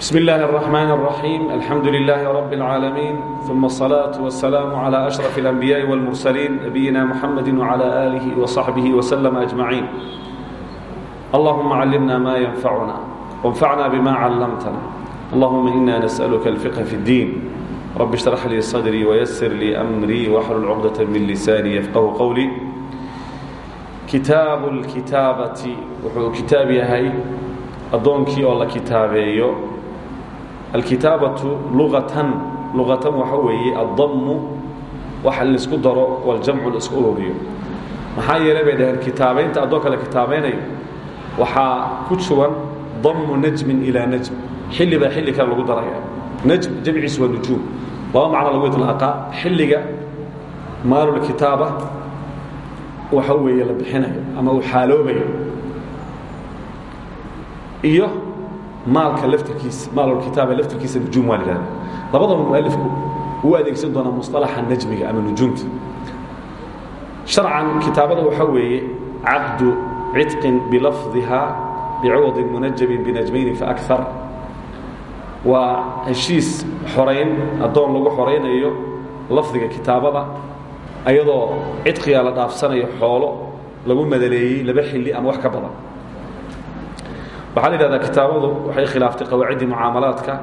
بسم الله الرحمن الرحيم الحمد لله رب العالمين ثم الصلاة والسلام على أشرف الأنبياء والمرسلين نبينا محمد وعلى آله وصحبه وسلم أجمعين اللهم علمنا ما ينفعنا وانفعنا بما علمتنا اللهم إنا نسألك الفقه في الدين رب اشرح لي صدري ويسر لي أمري واحلل عقدة من لساني يفقه قولي كتاب الكتابة وحو كتاب يهي أدونكي أولا alkitaabaةu luatan luqatan waxa weeye addamu waxa la isku daro waljamcu la isku ururiyo. Maxaa yeelay bay dhaheen kitaabaynta addoonka la kitaabaynayo waxaa ku sugan damu najmin ilaa najm. Xilli baa xilli kale lagu daraya. Najm jamciisu waa nujuum. Laba macno lagu iطlaaqaa xilliga maalulkitaaba waxa weeye la bixinayo ama uu xaaloobayo. Iyo maalka laftirkiisa maalulkitaaba laftirkiisa nujuum waa lidhahda labadaba mualifku uu adeegsan doonaa musطalaxa najmiga ama nujuumta. Sharcan kitaabada waxaa weeye caqdu ciطqin bilafdiha bicuwadi munajabin binajmayni faakar waa heshiis xorayn addoon lagu xoraynayo lafdiga kitaabada ayadoo cidqiga la dhaafsanayo xoolo lagu madaleeyey laba xilli ama wax ka badan waxaa la yidhahdaa kitaabadu waxay khilaaftay qawaaciddii mucaamalaadka.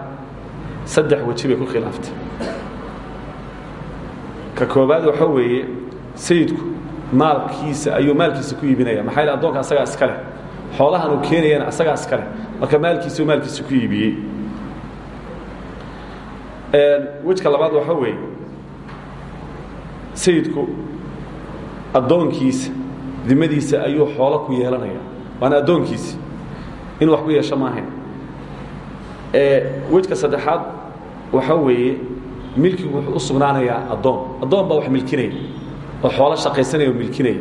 Saddex weji bay ku khilaaftay. Ka koobaad waxaa weeye sayidku maalkiisa ayuu maalkiisa ku iibinaya. Maxaa yidhi addoonka asagaa iska leh. Xoolahan uu keenayana asagaa iska leh. Marka maalkiisau maalkiisa ku iibiyey. Wejka labaad waxaa weeye sayidku addoonkiisa dimadiisa ayuu xoolo ku yeelanaya. Waana addoonkiisi inuu wax ku yeesho maahayn wejka saddexaad waxaa weeye milkigu wuxuu u sugnaanayaa addoon. Addoon baa wax milkinaya oo xoolo shaqaysanaya oo milkinaya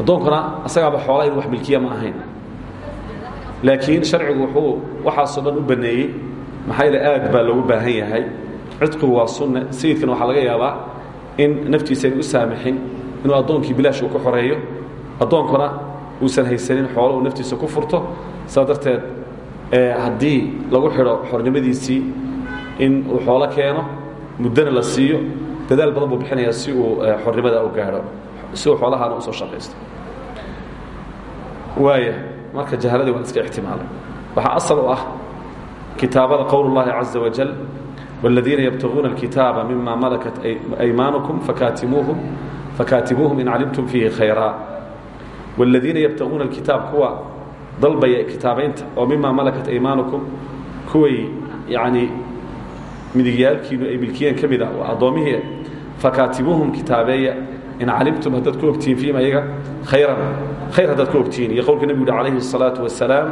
addoonkuna asagaaba xoola inu wax milkiya ma ahayn. Laakiin sharcigu wuxuu waxaasoo dhan u baneeyey maxaa yeele aad baa loogu baahan yahay. Cidqigu waa sunne sayidkana waxaa laga yaabaa in naftiisa aynu u saamixin inuu addoonkii bilaash uu ka xoreeyo. Addoonkuna uusan haysanin xoolo uu naftiisa ku furto saa darteed haddii lagu xidho xornimadiisii in uu xoolo keeno muddana la siiyo dadaal badan buu bixinayaa si uu xornimada u gaadho si uu xoolahaana usoo shaqaysto waaya marka jahaladii waan iska ixtimaalay waxaa asal u ah kitaabada qowl اllahi caزa wajal wاladiina yabtaguuna اlkitaaba mima malakat aymaanukum fakaatimuuhum fakaatibuuhum in calimtum fiihi khayraa wاladiina yabtaguuna اlkitaab kuwa dalbaya kitaabaynta oo mima malakat aymaanukum kuway yani midigyaalkiinu ay milkiyeen ka mida waa addoommihii fakaatibuuhum kitaabeeya in calimtum haddaad ku ogtihiin fiihim ayaga khayran khayr haddaad ku ogtihiin iyo qowlka nebigu uhi calayhi الsalaaةu wasalaam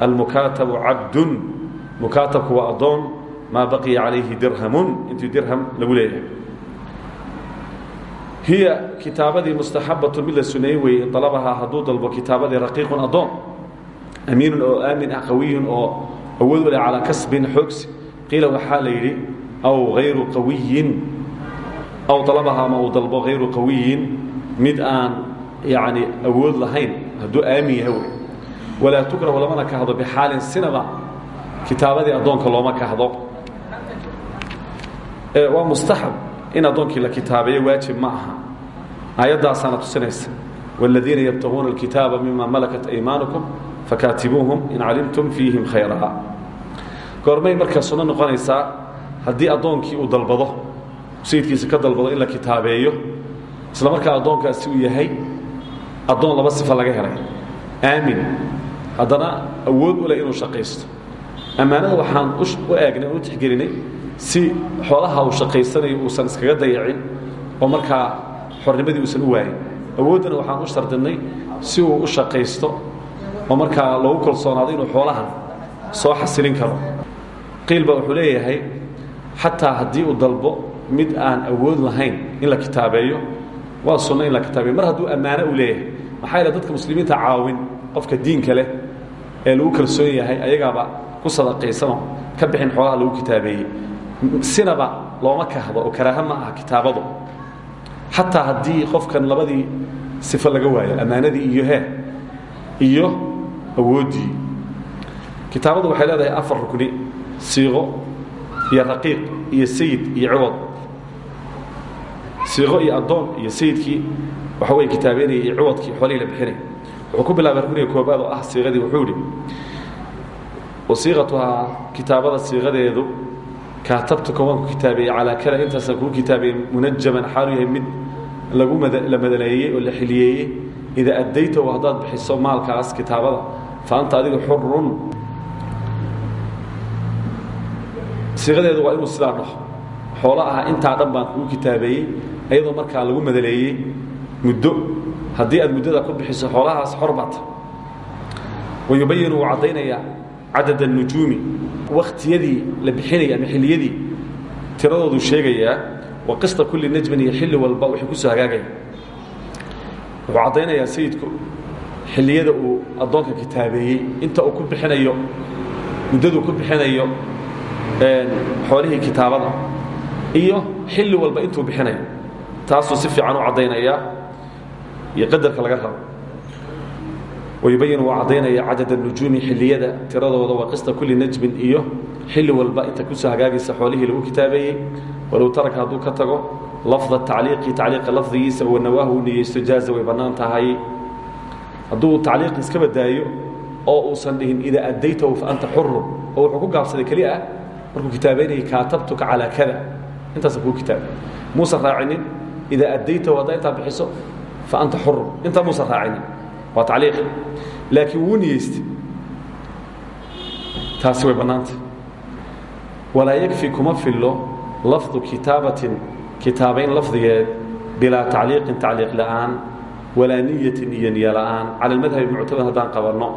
almukaatabu cabdun mukaatabku waa addoon maa baqiya calayhi dirhamun intuu dirham lagu leeyahay hiya kitaabadii mustaxabatun mid la suneeyey weeye dalabahaa hadduu dalbo kitaabadii raqiiqun addoon amiinun oo aamin ah qawiyun oo awood u leh calaa kasbin xoogsi qiila waxaa la yidhi aw hayru qawiyin. Aw dalabahaa ma uu dalbo hayru qawiyin. Mid aan yacni awood lahayn hadduu aamin yahay wey. Walaa tukrahu lamana kahdo bixaalin sinaba kitaabadii addoonka looma kahdo waa mustaxab in addoonkii la kitaabeeyo waajib ma aha. Aayaddaasaana tusinaysa. Wاladiina yabtaguuna اlkitaaba mima malakat aymaanukum fakaatibuuhum in calimtum fiihim khayraa goormay markaa sunno noqonaysaa haddii addoonkii uu dalbado sayidkiisa ka dalbado in la kitaabeeyo isla markaa addoonkaasi uu yahay addoon laba sifa laga helay aamin haddana awood u leh inuu shaqaysto ammaanada waxaan u eegnay u tixgelinay si xoolaha uu shaqaysanayo uusan iskaga dayacin oo markaa xornimadii uusan u waayin awooddana waxaan u shardinay si uu u shaqaysto oo markaa loogu kalsoonaado inuu xoolahan soo xasilin karo. Qiil baa wuxuu leeyahay xataa haddii uu dalbo mid aan awood lahayn in la kitaabeeyo waa sunno in la kitaabeeyo. Mar hadduu ammaano u leeyahay maxaa yeele dadka muslimiinta caawin qofka diinka leh ee lagu kalsoon yahay ayagaaba ku sadaqaysanoo ka bixin xoolaha lagu kitaabeeyey. Sinaba looma kahdo oo karaaha ma aha kitaabadu. Xataa haddii qofkan labadii sifo laga waayo ammaanadii iyo he iyo awooddii kitaabadu waxay leedahay afar rukni siiqo iyo raqiiq iyo sayid iyo ciwad siiqo iyo addoon iyo sayidkii waxa wey kitaabeynaya iyo ciwadkii xoolihii la bixinay. Wuxuu ku bilaabay rukniga koobaad oo ah siiqadii wuxuu idhi wasiiqatuhaa kitaabada siiqadeedu kaatabtuka waan ku kitaabeeyey calaa kada intaasaan kuu kitaabeeyey munajaman xaalu yahay mid lagu la madaleeyey oo la xiliyeeyey idaa addaytahu haddaad bixiso maalkaas kitaabada fa anta adiga xurun siiqadeedu waa inuu sidaa dhaho. Xoolo aha intaa baan kuu kitaabeeyey ayadoo markaa lagu madaleeyey muddo. Haddii aad muddada ku bixiso xoolahaas xor baata wayubayinu wuu caddaynayaa cadad الnujuumi wakhtiyadii la bixinaya ama xilliyadii tiradoodu sheegayaa wa qista kulli najmin iyo xilli walba wixii ku soo hagaagaya. Sayidku xilliyada uu addoonka kitaabeeyey inta uu ku bixinayo muddaduu ku bixinayo xoolihii kitaabada iyo xilli walba intuu bixinayo taasuu si fiican u caddaynayaa iyo qadarka laga rabo. Wayubayin wuu caddaynaya cadad الnujuumi xilliyada tiradooda wa qista kulli najmin iyo xilli walba inta ku soo hagaagaysa xoolihii lagu kitaabeeyey. Walow taraka hadduu ka tago lafda tacliiqi tacliiqa lafdigiisa wanawaahu uu niyeysto jaaza way bannaan tahay hadduu tacliiq iska badaayo oo uusan dhihin idaa addaytahu fa anta xurun oo wuxuu ku gaabsaday keli ah markuu kitaabaynayay kaatabtuka calaa kada. Intaasa kuu kitaabay. Muusan raacinin idaa addaytahu haddaa intaa bixiso fa anta xurun intaa muusan raacinin waa tacliiq. Laakiin wuu niyeystay way bannaantay. Walaa yakfi kuma fillo lafdu kitaabatin kitaabayn lafdigeed bilaa tacliiqin tacliiq la'aan walaa niyatin iyo niyo la'aan cala almadhabi muctamad haddaan qabanno.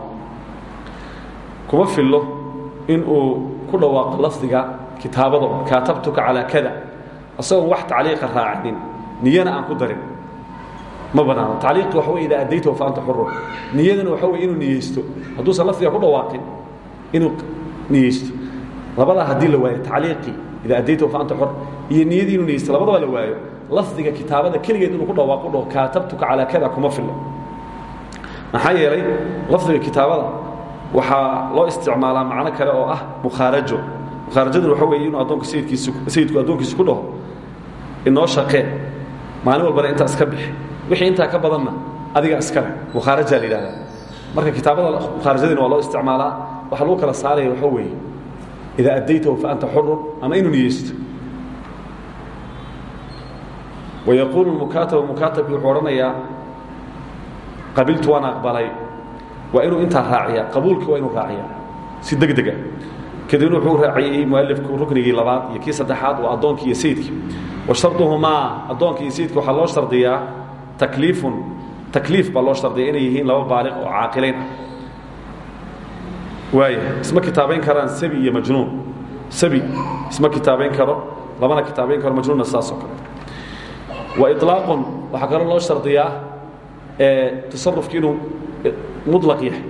Kuma fillo inuu ku dhawaaqo lafdiga kitaabada kaatabtuka calaa kada isagoon wax tacliiqa raacinin niyana aan ku darin. Ma banaano tacliiqi waxa wey idaa addaytahu fa anta xurun. Niyadana waxa wey inuu niyeysto. Hadduusan lafdiga ku dhawaaqin inuu niyeysto. Labadaa haddii la waayo tacliiqii idaa addaytahu fa anta xur iyo niyadii inuu niyeysto labadaba la waayo lafdiga kitaabada keligeed inuu ku dhawaaqo dhaho kaatabtuka calaa kada kuma filo maxaa yeelay lafdiga kitaabada waxaa loo isticmaalaa macno kale oo ah mukhaarajo. Mukhaarajaduna waxa weeye inuu addoonka sayidkiisu sayidku addoonkiisu ku dhaho inoo shaqee maalin walbana intaa iska bixi wixii intaa ka badanna adiga iskale mukhaarajaa la yidhahdaa marka kitaabada mukhaarajadiina waa loo isticmaalaa waxaa lagu kala saaraya waxa weeye idaa addaytahu fa anta xurun ama inuu niyeysto wayaquulu mukaatabu mukaatabki wuxuu odhanayaa qabiltu waan aqbalay waa inuu intaa raaciya qabuulki waa inuu raaciya si deg dega kadibna wuxuu raaciyey mualifku ruknigii labaad iyo kii saddexaad waa addoonkii iyo sayidkii wa sharduhumaa addoonka iyo sayidka waxaa loo shardiyaa takliifun takliif baa loo shardiya inay yihiin laba baaliq oo caaqilayn ah waaya isma kitaabayn karaan sabi iyo majnuun sabi isma kitaabayn karo lamana kitaabayn karo majnuunna saasoo kale ilaaqun waxaa kaloo loo shardiyaa tasarufki inuu mulaq yahay.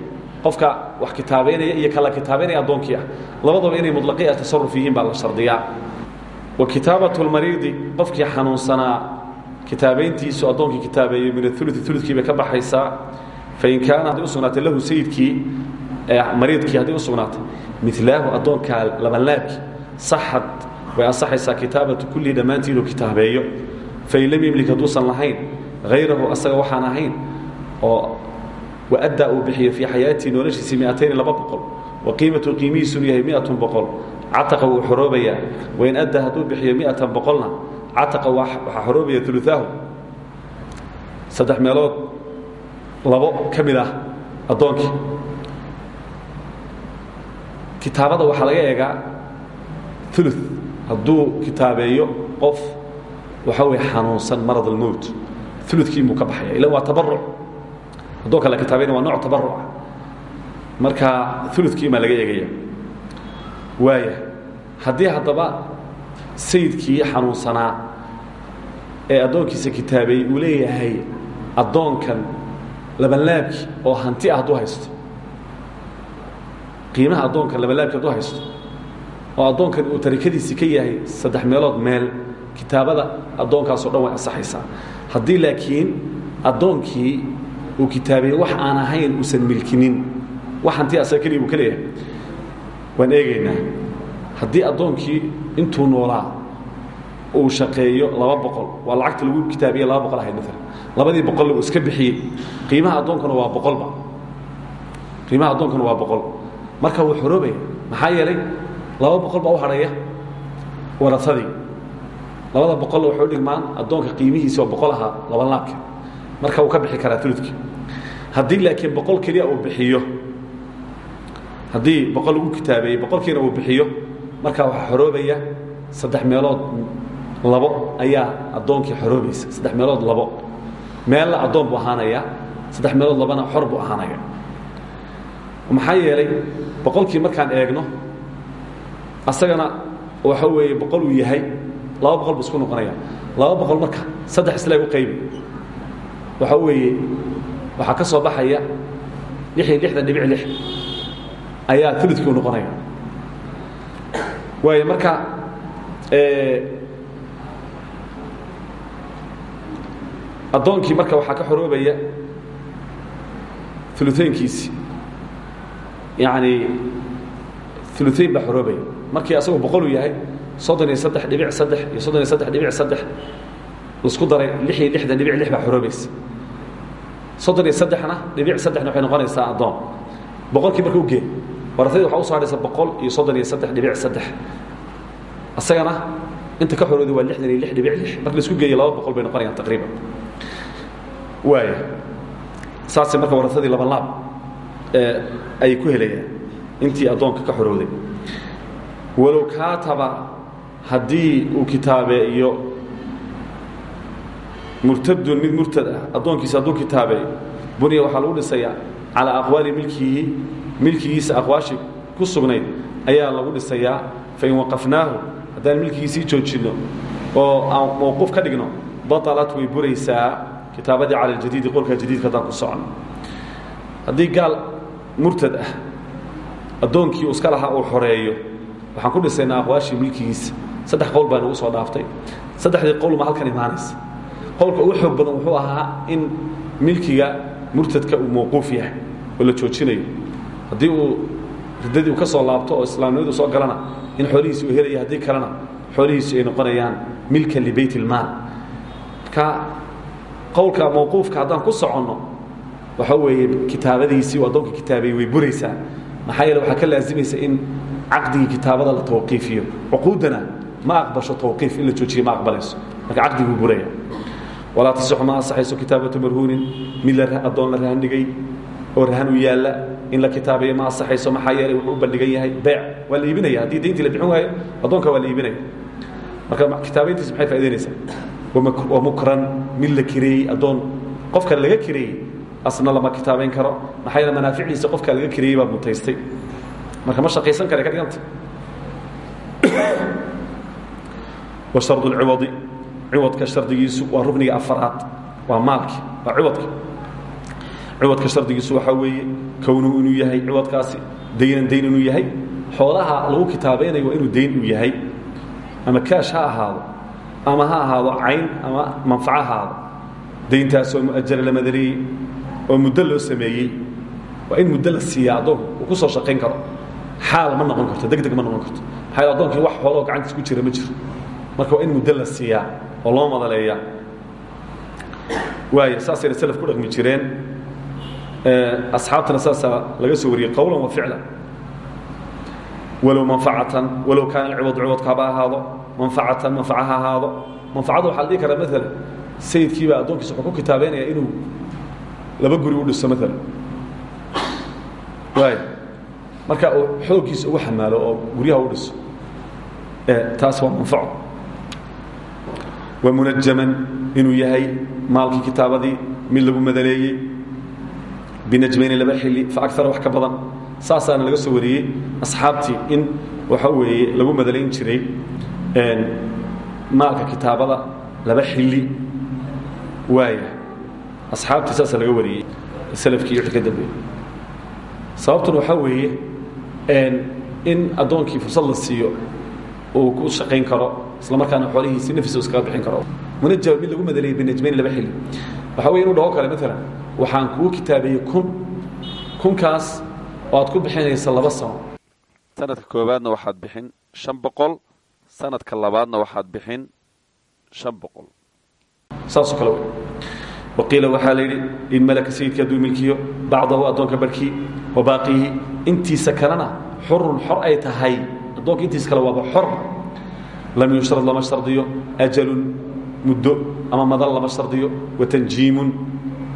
Qofka wax kitaabaynaya iyo kala kitaabaynaya addoonkii ah. Labadaba inay mulaqi ah tasaruf yihiin baa la shardiyaa. Wa kitaabatu lmariidi qofkii xanuunsanaa kitaabayntiisu addoonkii kitaabeeyey min aului ulukii bay ka baxaysaa. Fain kaana hadday u sugnaatay lahu sayidkii mariidkii hadday u sugnaatay milaahu addoonkaa labanlaabki saxad way ansaxaysaa kitaabatu kullii dhammaantii inuu kitaabeeyo fain lam yemlik hadduusan lahayn hayrahu asaga waxaan ahayn oo waaddaa uu bixiyo fii xayaatii noloshiisii miatayni wa qiimatu qiimihiisunu yahay miatun boqol cataqa wuu xoroobayaa wain addaa hadduu bixiyo miatan boqolna cataqa waxaa xoroobaya ulutaahu saddex meelood labo ka mid ah addoonkii. Laga eegaa ulu hadduu kitaabeeyo qof waxa wey xanuunsan marad almowt ulukii buu ka baxaya. Ila waa tabaruc addoonka la kitaabayna waa nooc tabaruca marka ulukii baa laga eegaya. Waaya haddii haddaba sayidkii xanuunsanaa ee addoonkiisa kitaabeeyey uu leeyahay addoonkan labanlaabki oo hanti ah hadduu haysto. Qiimaha addoonkan labanlaabki hadduu haysto. Oo addoonkan uu tarikadiisii ka yahay saddex meelood meel kitaabada addoonkaasoo dhan way ansaxaysaa. Haddii laakiin addoonkii uu kitaabeeyey wax aan ahayn uusan milkinin wax hanti buu ka leeyahay. Waan eegaynaa haddii intuu noolaa uu shaqeeyo laba boqol waa lacagta lagu kitaabiye laba ahayd maalan labadii boqol uu iska bixiyey qiimaha addoonkuna waa boqolba qiimaha addoonkuna waa boqol. Marka wuu xoroobaya maxaa yeelay laba boqol u hadhaya warasadii labada boqol waxay u dhigmaan addoonka qiimihiisi oo boqol ahaa laba laabka marka wuu ka bixi karaa uludkii haddii laakiin boqol keliya uu bixiyo haddii boqol lagu kitaabeeyey boqolkiina uu bixiyo markaa waxaa xoroobaya saddex meelood labo ayaa addoonkii xoroobaysa. Saddex meelood labo. Meella addoon buu ahaanaya saddex meelood labana xor buu ahaanaya. Maxaa yeelay boqolkii markaan eegno asagana waxa weeye boqol uu yahay laba boqol buu isku noqonaya laba boqol marka saddex isleeg u qaybi. Waxa weeye waxaa ka soo baxaya lix iyo lixdan dhibic lix ayaa uludkii u noqonaya. Waayo marka addoonkii marka waxaa ka xoroobaya uluaynkiisi yani uluayn baa xoroobaya. Markii asagoo boqol uu yahay soddon iyo saddex dhibic saddex iyo soddon iyo saddex dhibic saddex. Laisku daray lix iyo lixdan dhibic lix baa xoroobaysa soddon iyo saddexna dhibic saddexna waxay noqonaysaa addoon. Boqolkii marka u gee warasayda waxa u soo hadhaysa boqol iyo soddon iyo saddex dhibic saddex. Asagana inta ka xorooday waa lixdan iyo lix dhibic lix. Marka la isku geeyo laba boqol bay noqonayaan taqriiban. Waaya saasay marka warasadii laba laab ayay ku helayaan intii addoonka ka xorooday. Walow kaataba haddii uu kitaabeeyo murtadun mid murtad ah addoonkiisa hadduu kitaabeeyo buniya waxaa lagu dhisayaa calaa aqwaali milkihi milkigiisa aqwaashii ku sugnayd ayaa lagu dhisayaa fain waqafnaahu haddaan milkigiisii joojinno oo aan mawquuf ka dhigno baalat way buraysaa kitaabadii cala ljadiidi qolka jadiidka haddaan ku socono. Haddii gaal murtad ah addoonkii uu iska lahaa uu xoreeyo waxaan ku dhisaynaa aqwaashii milkigiisa saddex qowl baa nagu soo dhaaftay. Saddexdii qowlma halkan imaanaysa. Qowlka ugu xoog badan wuxuu ahaa in milkiga murtadka uu mawquuf yahay oo la joojinayo. Uu riddadii uu ka soo laabto oo islaamnimadu soo galana in xoolihiisi uu helaya kalena xoolihiisi ay noqonayaan milkan libeyt ilmaal marka qowlka mawquufka haddaan ku soconno waxa weeye kitaabadiisii addoonka kitaabeeyey way buraysaa. Maxaa yeele waxaa ka laazimaysa in caqdigii kitaabada la tawqiifiyo. Cuquuddana ma aqbasho tawqiif in la joojiyo ma aqbalayso marka caqdiguu buraya walaa tasixu ma ansaxayso kitaabatu marhuunin mid addoon la rahan dhigay oo rahan u yaalla in la kitaabeeyo ma ansaxayso maxaa yeelay wuxuu u bandhigan yahay beec waa la iibinaya haddii dayntii la bixin waayo addoonka waa la iibinaya marka kitaabayntiis maxay faa'idaynaysaa wa mukran mid la kireeyey addoon qofka laga kireeyey asna lama kitaabayn karo maxaa yeele manaaficdiisa qofka laga kireeyey baa mutaystay marka ma shaqaysan kare ka dhiganta wa shardu lciwadi ciwadka shardigiisu waa rukniga afaraad waa maalki waa ciwadka ciwadka shardigiisu waxaa weeye kownuhu inuu yahay ciwadkaasi daynan dayn inuu yahay. Xoolaha lagu kitaabaynayo waa inuu dayn uu yahay. Ama kaash ha ahaado ama ha ahaado cayn ama manfaco ahaado. Dayntaasoo muajara la madareeyey oo muddo loo sameeyey. Waa in muddo la siiyaa addoonku uu ku soo shaqayn karo. Xaal ma noqon karto deg deg ma noqon karto. Maxaa addoonkii wax xooloo gacantiis ku jira ma jiro marka waa in muddo la siiyaa oo loo madaleeyaa. Waaya saasayna salaf ku dhaqmi jireen. Asxaabtana saasaa laga soo wariyey qowlan wa ficlan. Walow manfacatan walow kaana alciwadu ciwadku haba ahaado manfacatan manfaca ha ahaado. Manfacada waxaa la dhihi karaa maalan sayidkiibaa ku kitaabeynaya inuu laba guri u dhiso maalan waaya marka uu xooggiisa ugu oo guryaha u dhiso taas waa manfaco wamunajaman inuu yahay maalkii kitaabadii mid lagu madaleeyey. Binajmayni laba xili fa aara wax ka badan. Saasaana laga soo wariyey asxaabtii in waxa weeye lagu madalayn jiray maalka kitaabada laba xili waaya asxaabtii saasaa laga wariyey salafkii wixii ka dambeeyey sababtuna waxaa weeye in addoonkii fursad la siiyo uu ku shaqayn karo isla markaana xoolihiisi nafis iskaga bixin karo. Munajab mid lagu madaleeyey binajmayn laba xili waxaa weye inuu dhaho kale maalan waxaan kuu kitaabeeyey kun. Kunkaas oo aad ku bixinaysa laba sano. Sanadka koowaadna waxaad bixin shan boqol. Sanadka labaadna waxaad bixin shan boqol. Saasoo kale wey waqiila waxaa la yidhi in malaka sayidka hadduu milkiyo bacdahu addoonka barhkii wa baaqihi. Intiisa kalena xurun xor ay tahay. Addoonka intiisa kale waaba xor lam yushrad lama shardiyo ajalun muddo ama madan lama shardiyo wa tanjiimun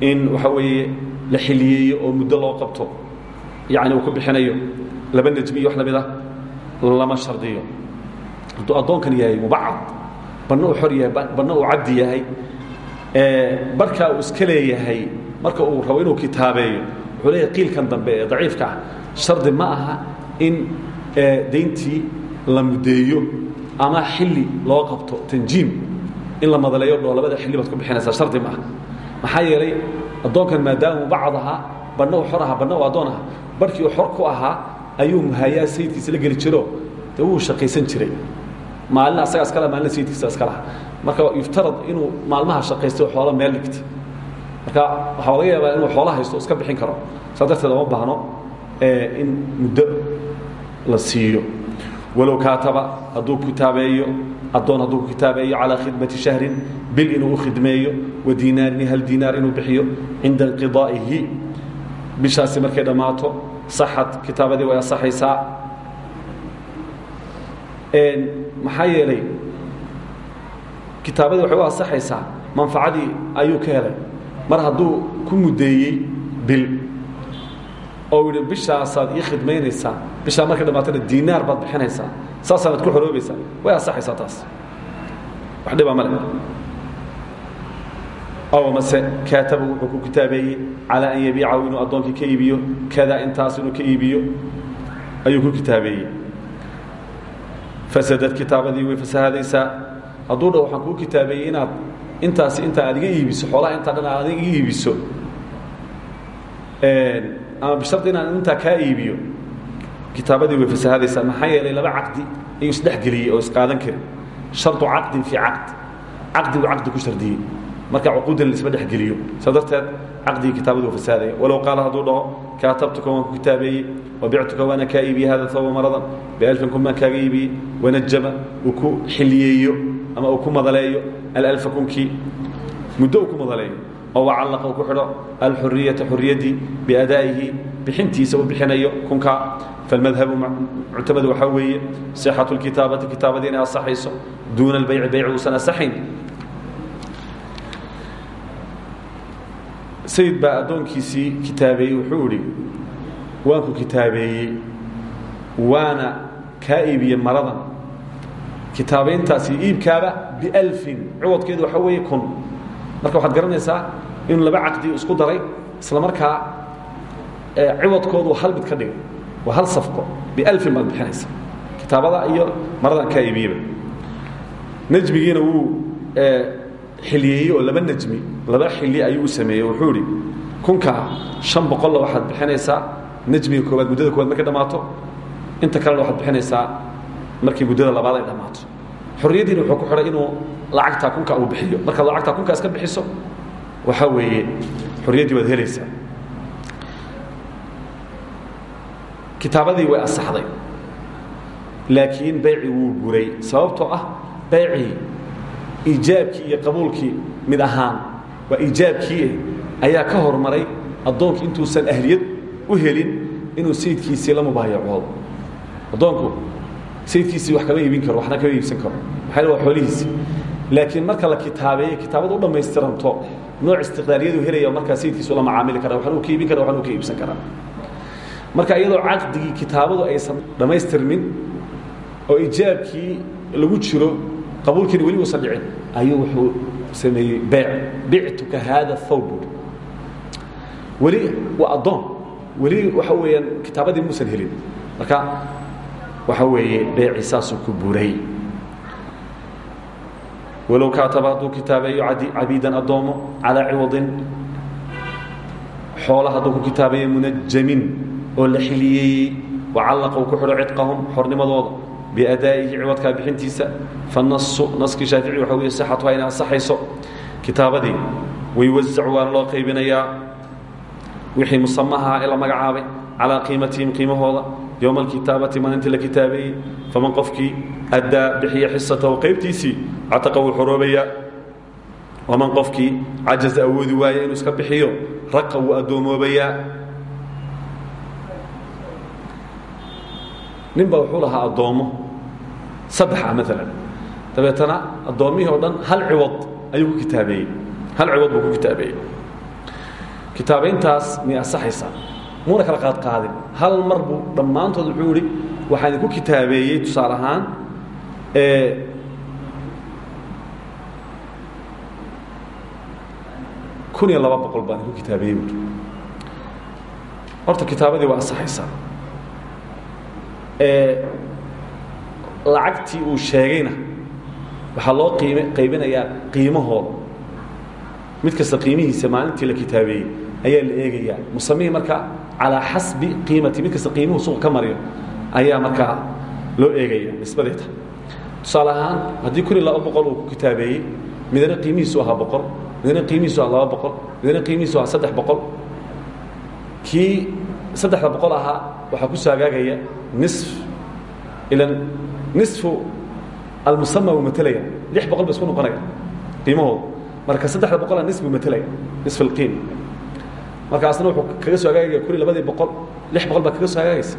in waxa weeye la xiliyeeyo oo muddo loo qabto yacni uu ku bixinayo laba najmi iyo wax la mid ah lama shardiyo hadduu addoonkan yahay mubacad banna uu xor yahay banna uu cabdi yahay barkaa uu iska leeyahay marka uu rabo inuu kitaabeeyo wuxuu leeyahay qiilkan dambe ee daciifka ah shardi ma aha in dayntii la mudeeyo ama xilli loo qabto tanjiim in la madaleeyo dhoo labada xilli baad ku bixinaysaa shardi ma aha maxaa yeelay addoonkan maadaama mubacad ahaa banna uu xor ahaa banna uu addoon ahaa barhkii uu xor ku ahaa ayuu muhaayaa sayidkiisa la geli jiro dee wuu shaqaysan jiray. Maalina asaga iskala maalina sayidkiisa iska laha marka yuftarad inuu maalmaha shaqaysto xoola meel dhigta. Marka waxaa laga yaabaa inuu xoola haysto iska bixin karo. Saa darteed oma baahno in muddo la siiyo walow kaataba hadduu kitaabeeyo addoon hadduu kitaabeeyo calaa khidmati shahrin bil inuu u khidmeeyo wa diinaarin hal diinaar inuu bixiyo cinda inqidaa'ihi bishaasi markay dhammaato saxad kitaabadii way asaxaysaa maxaa yeelay kitaabadii waxay u asaxaysaa manfacadii ayuu ka helay mar hadduu ku muddeeyey bil oo yidhi bishaasaad ii khidmaynaysaa bishaa markay dhammaatana diinaar baad bixinaysaa saasaanaad ku xoroobaysaa way asaxaysaa taas. Wax dhibaa male aw mase kaataba wuxuu ku kitaabeeyey calaa an yabiicahu inuu addoonkii ka iibiyo kada intaas inuu ka iibiyo ayuu ku kitaabeeyey. Fasadad kitaabadii way fasahadaysaa hadduu dha waxaan kuu kitaabeeyey inaad intaasi intaa aad iga iibiso xoolaha intaa dhan aad iga iibiso ama bishardi inaan intaa kaa iibiyo kitaabadii way fasahadaysaa maxaa yeelay laba caqdi ayuu isdhexgeliyey oo isqaadan karin. Shardu caqdin fii caqd. Caqdigu caqdi ku shardiyey. Marka cuquudan laisma dhexgeliyo. Saa darteed caqdigii kitaabadu waa fasaadaya walow qaala hadduu dhaho kaatabtuka waan ku kitaabeeyey wabictuka waana kaa iibiyey hada thawba maradan bialfin kun baan kaaga iibiyey wanajama uu ku xiliyeeyo ama uu ku madaleeyo alalfa kunkii muddo uu ku madaleeyo oo wacallaqa uu ku xidho alxuriyata xuriyaddii biadaa'ihi bixintiisa uu bixinayo kunkaa falmadhabu muctamadu waxaa weeye sixatu lkitaabati kitaabadii inay asaxayso duuna albayci bayci uusan asaxayn. Sayid baa addoonkiisii kitaabeeyey wuxuu idhi waan ku kitaabeeyey waana kaa iibiyey maradan. Kitaabayntaasi iibkaaba bialfin ciwadkeedu waxaa weeye kun. Marka waxaad garanaysaa inuu laba caqdi isku daray isla markaa ciwadkoodu hal mid ka dhigay. Waa hal safko bialfin baad bixinaysa. Kitaabada iyo maradan kaa iibiyeba najmigiina wuu xiliyeeyey oo laba najmi laba xili ayuu u sameeyey. Wuxuu idhi kunkaa shan boqolla waxaad bixinaysaa najmiga koowaad muddada koowaad markay dhammaato inta kalena waxaad bixinaysaa markii muddada labaad ay dhammaato. Xorriyaddiina wuxuu ku xidhay inuu lacagtaa kunka uu bixiyo. Markaad lacagtaa kunka iska bixiso waxaa weeye xorriyaddii waad helaysaa. Kitaabadii way asaxday laakiin bayci wuu buray sababtoo ah baycii iijaabkii iyo qabuulkii mid ahaan waa iijaabkii ayaa ka hormaray addoonkii intuusan ahliyad u helin inuu sayidkiisii la mubaayacoodo addoonku sayidkiisii wax kama iibin karo waxna kama iibsan karo maxaa waa xoolihiisii laakiin marka la kitaabeeye kitaabada u nooc istiqlaaliyadu helaya markaa sayidkiisu la macaamili kara waxna uu ka iibin kara waxna uu ka iibsan karaa marka iyadoo caqdigii kitaabadu aysan dhammaystirmin oo ijaabkii lagu jiro qabuulkiina weli uusan dhicin ayuu wuxuu sameeyey beyc bictuka haada thawb. Weli waa addoon. Weli waxa weeyaan kitaabadii muusan helin. Marka waxa weeye beecii saasuu ku buray walow kaataba hadduu kitaabeeyo cabiidan addoomo calaa ciwadin xoola hadduu ku kitaabeeyo munajamin oo la xiliyeeyey wacallaqa uu ku xidho cidqahum xornimadooda biadaa'ihi ciwadkaa bixintiisa fanasu naskii shaafici waxa wey sixatuha inay ansaxayso kitaabadii wayuwasacu waana loo qaybinayaa wixii musamaha ee la magacaabay calaa qiimatihim qiimahooda yowma alkitaabati maalintii la kitaabeeyey faman qofkii addaa bixiya xisatahu qaybtiisii cataqa wuu xoroobayaa waman qofkii cajaza awoodi waaya inuu iska bixiyo raqa wuu addoommoobayaa nin baa wuxuu lahaa addoommo saddex ah maalan dabeetana addoommihii o dhan hal ciwad ayuu ku kitaabeeyey hal ciwad buu ku kitaabeeyey kitaabayntaas miyay asaxaysaa muuna kala qaadqaadin hal mar buu dhammaantood wuxuu waxaan idinku kitaabeeyey tusaale ahaan kun iyo laba boqol baan idinku kitaabeeyey horta kitaabadii waa asaxaysaa lacagtii uu sheegayna waxaa loo qiim qaybinayaa qiimahooda mid kasta qiimihiisa maalintii la kitaabeeyey ayaa la eegayaa. Musamihii marka calaa xasbi qiimati mid kasta qiimuhu suuqa ka mariyo ayaa markaa loo eegaya nisbadeeta tusaale ahaan haddii kun iyo uu ku kitaabeeyey qiimihiisu ahaa boqol midna qiimihiisu ahaa laba boqol qiimihiisu ahaa saddex boqol kii saddexda boqol ku saagaagaya nisf ilan nisfu almusama uu matelaya lix boqol ba isku noqonaya qiimahooda marka saddexda boqola nis buu matelaya nisf markaasna wuxuu kaga soo hagaagaya kun iyo labadii boqol lix boqol baa kaga soo hagaagaysa.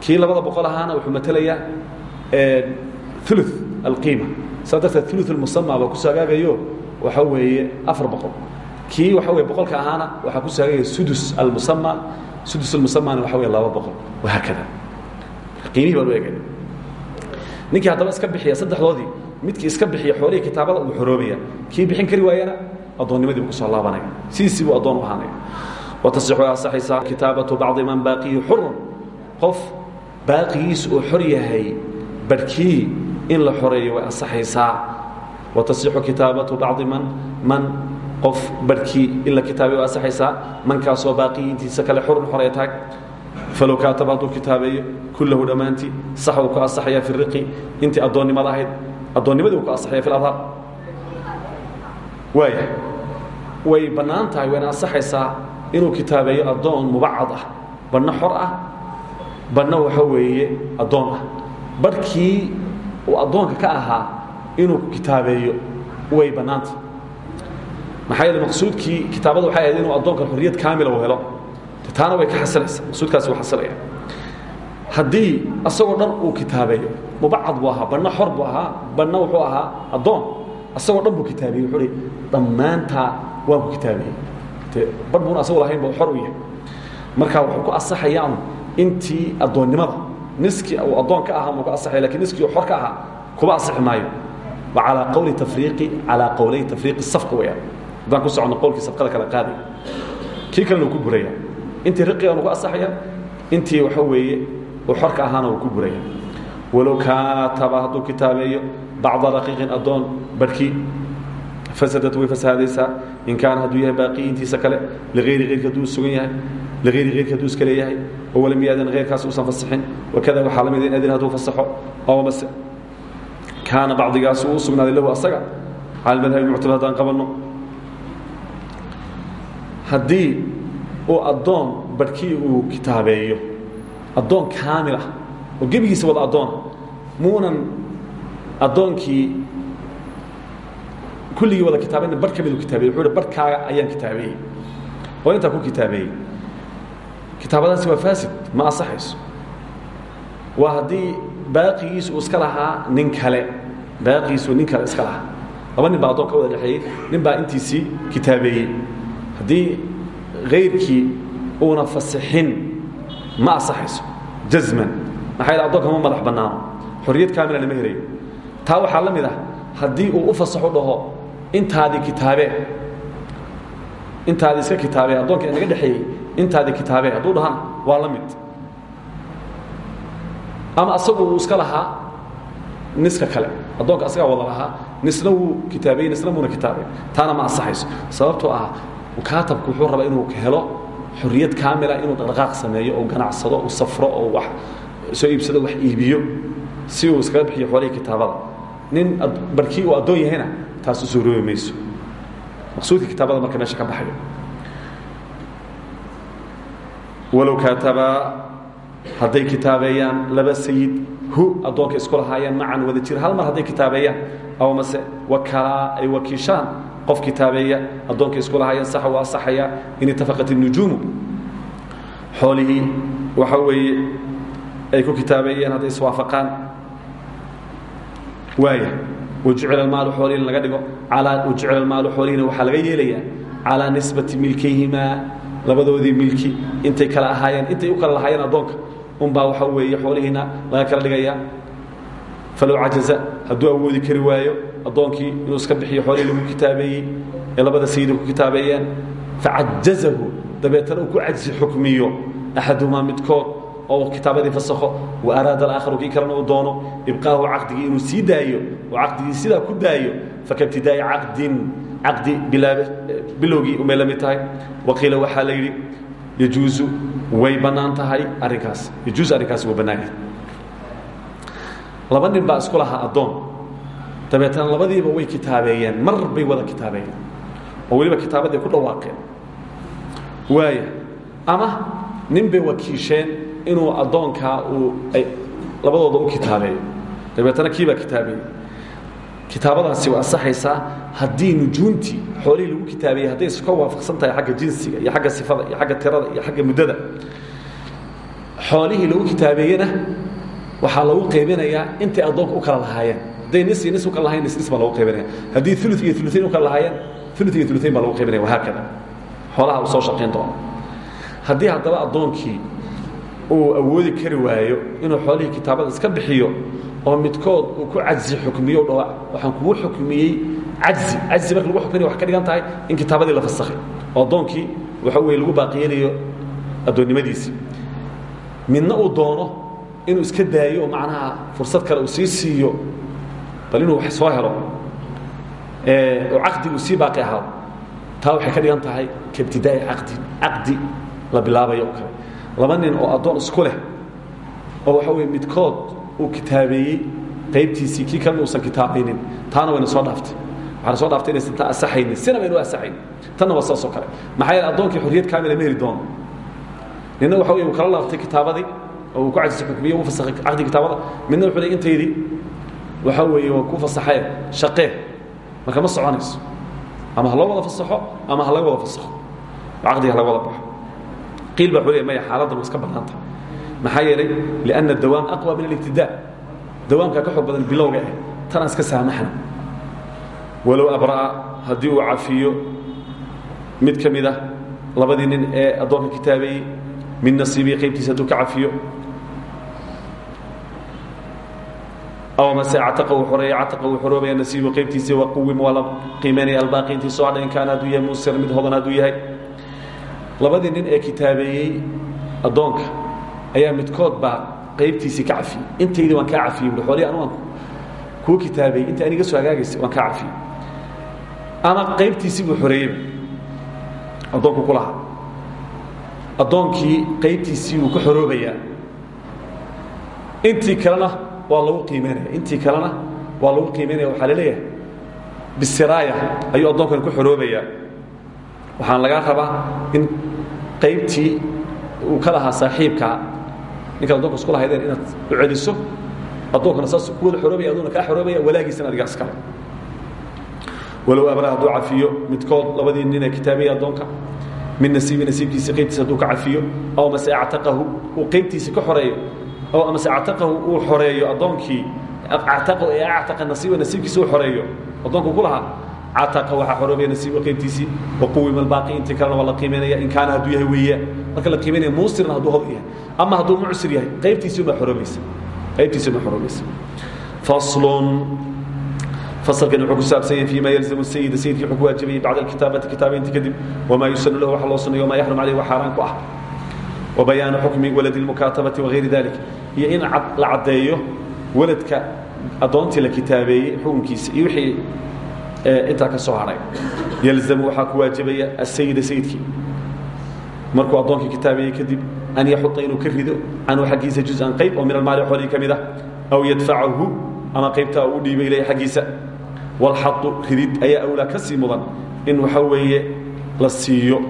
Kii labada boqol ahaana wuxuu matelayaa ulu alqiima. Saa darteed ulu almusama baa ku soo hagaagayo waxa weeye afar boqol. Kii waxa weye boqolka ahaana waxaa ku soo hagaagaya sudus almusama sudus almusamana waxa weye laba boqol. Wahaakada qiimihii baan u eegaya ninkii haddaba iska bixiya saddexdoodii midkii iska bixiya xoolihii kitaabada uu xoroobaya kii bixin kari waayana addoonnimadii buu ku soo laabanaya. Sidiisii buu addoon u ahaanaya watasixu asaxaysaa kitaabatu bacdi man baaqihi xurun qof baaqigiis uu xor yahay barhkii in la xoreeyo way asaxaysaa watasixu kitaabatu bacdi man man qof barhkii in la kitaabiyo way asaxaysaa mankaasoo baaqii intiisa kale xurun xoreya taag falow kaataba hadduu kitaabeeyo kullahu dhammaantii sax uu ku asaxaya fi riqi intii addoonnimada ahayd addoonnimadii uu ku asaxaya fi ladhaar waaya way bannaan tahay wayna ansaxaysaa inuu kitaabeeyo addoon mubacad ah banno xor ah banno waxa weeye addoon ah. Barhkii uu addoonka ka ahaa inuu kitaabeeyo way bannaantahy maxaa yeele maqsuudkii kitaabada waxay ahayd inuu addoonkan xorriyad kaamila uu helo. Taana way ka xasilaysaa maqsuudkaasi wuu xasilaya. Haddii asagoo dhan uu kitaabeeyo mubacad buu ahaa banno xor buu ahaa banno wuxuu ahaa addoon. Asagoo dhan buu kitaabeeyey wuxuu hi dhammaantaa waan ku kitaabeeyey bar buuna asagoo lahayn buu xor u yahay. Marka wuxuu ku asaxayaan intii addoonnimada niskii uu addoon ka ahaa muu ku asaxaya laakiin niskii uu xor ka ahaa kuma asixi maayo. Wa calaa qowli tafriiqi calaa qowlay tafriiqi safka weyaan haddaan ku soconno qowlkii safqada kala qaaday kii kalena uu ku buraya. Intii riqigan uu ku asaxaya intii waxa weeye uu xorka ahaana uu ku buraya. Walow kaataba hadduu kitaabeeyo bacda raqiiqin addoon barhkii fasadat way fasahaadaysaa in kaana hadduu yahay baaqii intiisa kale liayri eyrki hadduu sugan yahay liayri eyrki hadduu iska leeyahay walam yaadan heyrkaas uusan fasixin wakada waxaa la mid in adin hadduu fasaxo oo mase kaana bacdigaas uu u sugnaaday lahu asaga cala madhabi muctamad haddaan qabanno haddii uu addoon barhkii uu kitaabeeyo addoon kaamil ah oo gebigiisa wada addoona muunan addoonkii kulligii wada kitaabayna bar ka midu kitaabeeyey wuxuu hi barhkaaga ayaan kitaabeeyey oo intaa ku kitaabeeyey kitaabadaasi waa faasid ma asaxayso waa haddii baaqigiisu uu iska lahaa nin kale baaqigiisu nin kale iska lahaa. Laba nin baa addoon ka wada dhexeeyey nin baa intiisii kitaabeeyey haddii hayrkii uuna fasixin ma asaxayso jazman. Maxaa yidhi addoonka ma madax bannaano. Xorriyad kaamila lama helayo taa waxaa la mid ah haddii uu u fasaxu dhaho intaadii kitaabee intaadii iska kitaabee addoonka inaga dhexeeyey intaadii kitaabee hadduu dhahana waa la mid. Ama asagu uu iska lahaa niska kale addoonka asagaa wada lahaa nisna wuu kitaabeeyey nisna muuna kitaabay taana ma asaxayso sababtoo ah mukaatabku wuxuu rabaa inuu helo xorriyad kaamila inuu dhaqdhaqaaq sameeyo oo ganacsado uu safro oo wax soo iibsado wax iibiyo si uu iskaga bixiyo xoolihii kitaabada. Nin barkii uu addoon yahayna taas u suuroobi mayso maqsuudka kitaabada marka meesha baxayo. Walow kaataba hadday kitaabeeyaan laba sayid hu addoonka isku lahaayeen macan wada jir hal mar hadday kitaabeeyaan aw mase wakalaa ay wakiishaan qof kitaabeeya addoonka isku lahaayeen saxa waa saxaya in itafaqat الnujuumu xoolihii waxa weeye ay ku kitaabeeyeen hadday iswaafaqaan waaya wajucila maalu xoolihiina laga dhigo. Alaa wajucila maalu xoolihiina waxaa laga yeelayaa calaa nisbati milkayhimaa labadoodii milki intay kala ahaayeen intay u kala lahaayeen addoonka. Unbaa waxa weeye xoolihiina laga kala dhigaya falow cajaza hadduu awoodi kari waayo addoonkii inuu iska bixiyo xoolihii lagu kitaabeeyey ee labada sayida ku kitaabeeyeen facajazahu dabeetana uu ku cajsi xukmiyo. Axaduhumaa midkood oo kitaabadii fasakho wa araada alaakharu kii kalena uu doono ibqaahu caqdigii inuu sii daayo oo caqdigii sidaa ku daayo fakabtidaa'i caqdin caqdi bilowgii umay la mid tahay waqiila waxaa la yidhi yajuusu way bannaan tahay arrinkaas yajuusu arrinkaasi waa bannaan yahay. Laba nin baa isku lahaa addoon. Dabeetana labadiiba way kitaabeeyeen mar bay wada kitaabeeyeen oo weliba kitaabadii ku dhawaaqeen. Waaya ama nin bay wakiisheen inuu addoonkaa uu labadooda u kitaabeeyo dabeetana kiibaa kitaabeeyey kitaabadaasi waa asaxaysaa haddii nujuumtii xoolihii lagu kitaabeeyey hadday iska waafaqsan tahay xagga jinsiga iyo xagga sifada iyo xagga tirada iyo xagga muddada. Xoolihii lagu kitaabeeyena waxaa lagu qaybinayaa intay addoonka u kala lahaayeen. Hadday iyo nis kala lahayen nis nis baa lagu qaybinaya haddii ulu iyo uluayn u kala lahaayeen ulu iyo uluayn baa lagu qaybinaya wahaakada xoolaha uu soo shaqayn doono haddii haddaba addoonkii uu awoodi kari waayo inuu xoolihii kitaabada iska bixiyo oo midkood uu ku cajzi xukmiyo dha waxaan kugu xukmiyey cajzi. Cajzi marka lagu xukminayo waxay ka dhigan tahay in kitaabadii la fasakhay oo addoonkii waxa weye lagu baaqiyanayo addoonnimadiisii midna uu doono inuu iska daayo oo macnaha fursad kale uu sii siiyo bal inuu wax soo helo oo caqdigu sii baaqi ahaado. Taa waxay ka dhigan tahay kaibtidaa'i caqdi. Caqdi la bilaabayo oo kale laba nin oo addoon isku leh oo waxa weye midkood uu kitaabeeyey qaybtiisii kii kalena uusan kitaabaynin taana wayna soo dhaaftay. Waxaana soo dhaaftay inaysan taa asaxaynin sina baynu asaxayn. Tanna waa saas oo kale. Maxaa yeele addoonkii xorriyad kaamila ma heli doono ninna waxa weye uu kala laaftay kitaabadii oo uu ku cajisay xukmiye uu fasakhay caqdi kitaabada. Midna wuxuu leey intaydii waxa weeye waa ku fasaxee shaqee. Marka ma soconayso. Ama ha loo wada fasaxo ama ha laga wada fasakho caqdiga ha laga wada baxo baa wuxuu leey maya xaaladdan waa iska bannaanta maxaa yeelay lianna dawaam aqwa min alibtidaa dawaamkaa ka xoog badan bilowga ah tanaan iska saamaxna. Walow abra'a haddii uu cafiyo mid ka mid ah labadii nin ee addoonka kitaabeeyey min nasiibii qaybtiisa hadduu ka cafiyo. Aw mase actaqa uu xoreeya cataqa uu xoroobaya nasiibu qaybtiisii waa quwim waa la qiimaynaya albaaqi intii soo hadha in kaana hadduu yahay muusir mid hodan hadduu yahay labadii nin ee kitaabeeyey addoonka ayaa midkood baa qaybtiisii ka cafiyey intaydii waan kaa cafiyey buui xoolihii anu aan kuu kitaabeeyey. Inta aniga soo hagaagaysa waan kaa cafiyey. Ama qaybtiisii buu xoreeyeyba addoonku ku lahaa. Addoonkii qaybtiisii wuu ka xoroobayaa. Intii kalena waa lagu qiimaynaya intii kalena waa lagu qiimaynaya waxaa la leeyahay bisiraaya ayuu addoonkani ku xoroobayaa. Waxaan lagaa rabaa in qaybtii uu ka lahaa saaxiibkaa ninkaad adonka isku lahaydeen inaad u celiso addoonkana saas ku wada xoroobaya aduna kaa xoroobaya walaagiisana adigaa iskale walow abra hadduu cafiyo midkood labadii nin ee kitaabiya addoonka min nasiibi nasiibkiisi qaybtiisa hadduu ka cafiyo aw mase actaqahu uu qaybtiisi ka xoreeyo aw amase actaqahu uu xoreeyo addoonkii actaqahu ee actaqa nasiiba nasiibkiisi uu xoreeyo addoonku ku lahaa cataqa waxaa xoroobaya nasiiba qaybtiisii waquwima albaaqi intii kalena waa la qiimaynaya in kaana hadduu yahay weeya marka la qiimaynaya muusirna hadduu hodan yahay. Ama hadduu mucsir yahay qaybtiisii baa xoroobaysa. Qaybtiisii baa xoroobaysa. Faslun. Fasalkan wuxuu ku saabsan yahay fima yalzamu sayida sayidkii wuxuu ku waajibayay bacda alkitaabati kitaabaynti kadib wamaa yusanu lahu waxa loo sunayo wamaa yaxrum caleyh wa xaaraan ku ah. Wa bayaanu xukmi waladi lmukaatabati wagayri dalik iyo in la caddeeyo waladka addoontii la kitaabeeyey xukunkiisa iyo wixii intaa ka soo haray. Yalzamu waxaa ku waajibaya asayida sayidkii markuu addoonkii kitaabeeyey kadib an yaxuta inuu ka rido canhu xaggiisa juz-an qayb oo min almaali xoolihii ka mid ah aw yadfacahu ama qaybtaa uu dhiibay ileyh xaggiisa. Walxadu ridid ayaa awlaa ka sii mudan in waxa weeye la siiyo.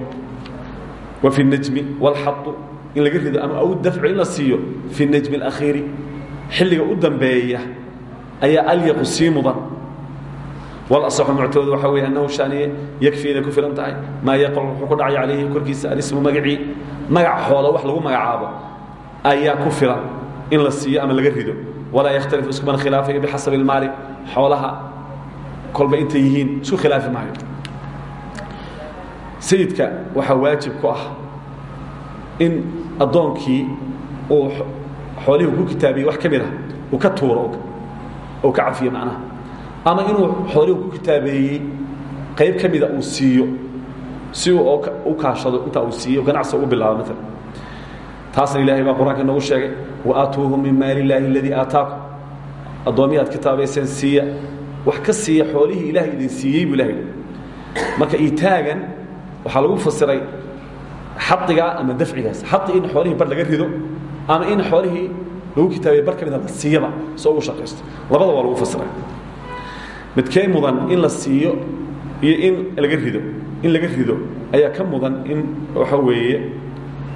Wa fi najmi walxadu in laga rido ama aw dafcu in la siiyo fi najmi اlakhiiri xilliga u dambeeya ayaa alyaqu sii mudan walasaxu muctoodu waxaa weeye annahu shaaniye yakfi ku filan tahay. Maa wuxuu ku dhacay calayhi korkiisa alismu magacii magac xoola wax lagu magacaabo ayaa ku filan in la siiyo ama laga rido. Walaa yakhtalifu iskumana khilaafayo bixasabi اlmaali xoolaha kolba intay yihiin isku khilaafi maayo. Sayidka waxaa waajib ku ah in addoonkii uu xoolihii ku kitaabiyey wax ka mid ah ka tuuro uu ka cafiyo macnaha ama inuu xoolihii ku kitaabeeyey qayb ka mida uu siiyo si uu u kaashado intaa uu siiyo ganacsi ugu bilaabo maalan taasna ilaahay baa qur'aanka inoogu sheegay waaatuuhum min maali illaahi aladii aataakum. Addoommii aad kitaabayseen siiya wax ka siiya xoolihii ilaahay idin siiyey buu ilahay marka iitaagan waxaa lagu fasiray xadigaa ama dafcigaas xadi in xoolihii bar laga rido ama in xoolihii lagu kitaabiye bar ka mida la siiyaba si ugu shaqaysto labada waa lagu fasiray midkee mudan in la siiyo iyo in laga rido. In laga rido ayaa ka mudan in waxa weeye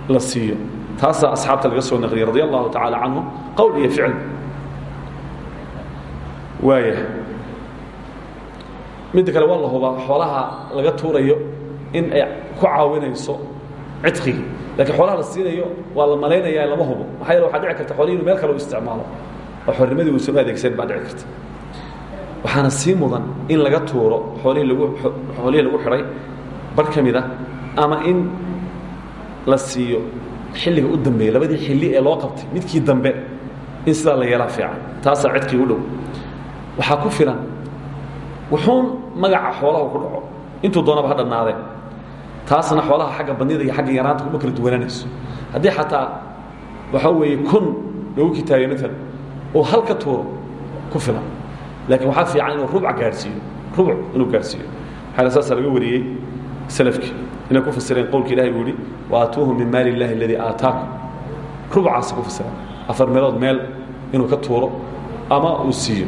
la siiyo. Taasaa asxaabta laga soo naqliyey radi allahu tacaala canhum qowl iyo ficil. Waaya midda kale waa la hubaa xoolaha laga tuurayo in ay ku caawinayso cidqigii lakiin xoolaha la siinayo waa la malaynaya lama hubo. Maxaa yeele waxaa dhici karta xoolihi inu meel kale u isticmaalo. Oo xornimadii uusan u adeegsan baa dhici karta waxaana sii mudan in laga tuuro oolihii lagu xoolihii lagu xidhay bar ka mid a ama in la siiyo xilliga u dambeeya labadii xilli ee loo qabtay midkii dambe in sidaa la yeelaa fiican taasaa cidkii u dhow. Waxaa ku filan wuxuun magaca xoolaha ku dhaco intuu doonaba ha dhannaadee taasna xoolaha xagga badnida iyo agga yaraanta kuma kala duwananayso. Haddii xataa waxaa weeye kun lagu kitaabiye maalan oo hal ka tuuro ku filan laakiin waxaa fiican inuu rubca gaadhsiiyo rubuc inuu gaadhsiiyo waxaana saasaa laga wariyey salafkii inay ku fasireen qowlka ilahay buu yihi waatuuhum min maali illahi aladii aataakum. Rubcaasi ku fasireen afar meelood meel inuu ka tuuro ama uu siiyo.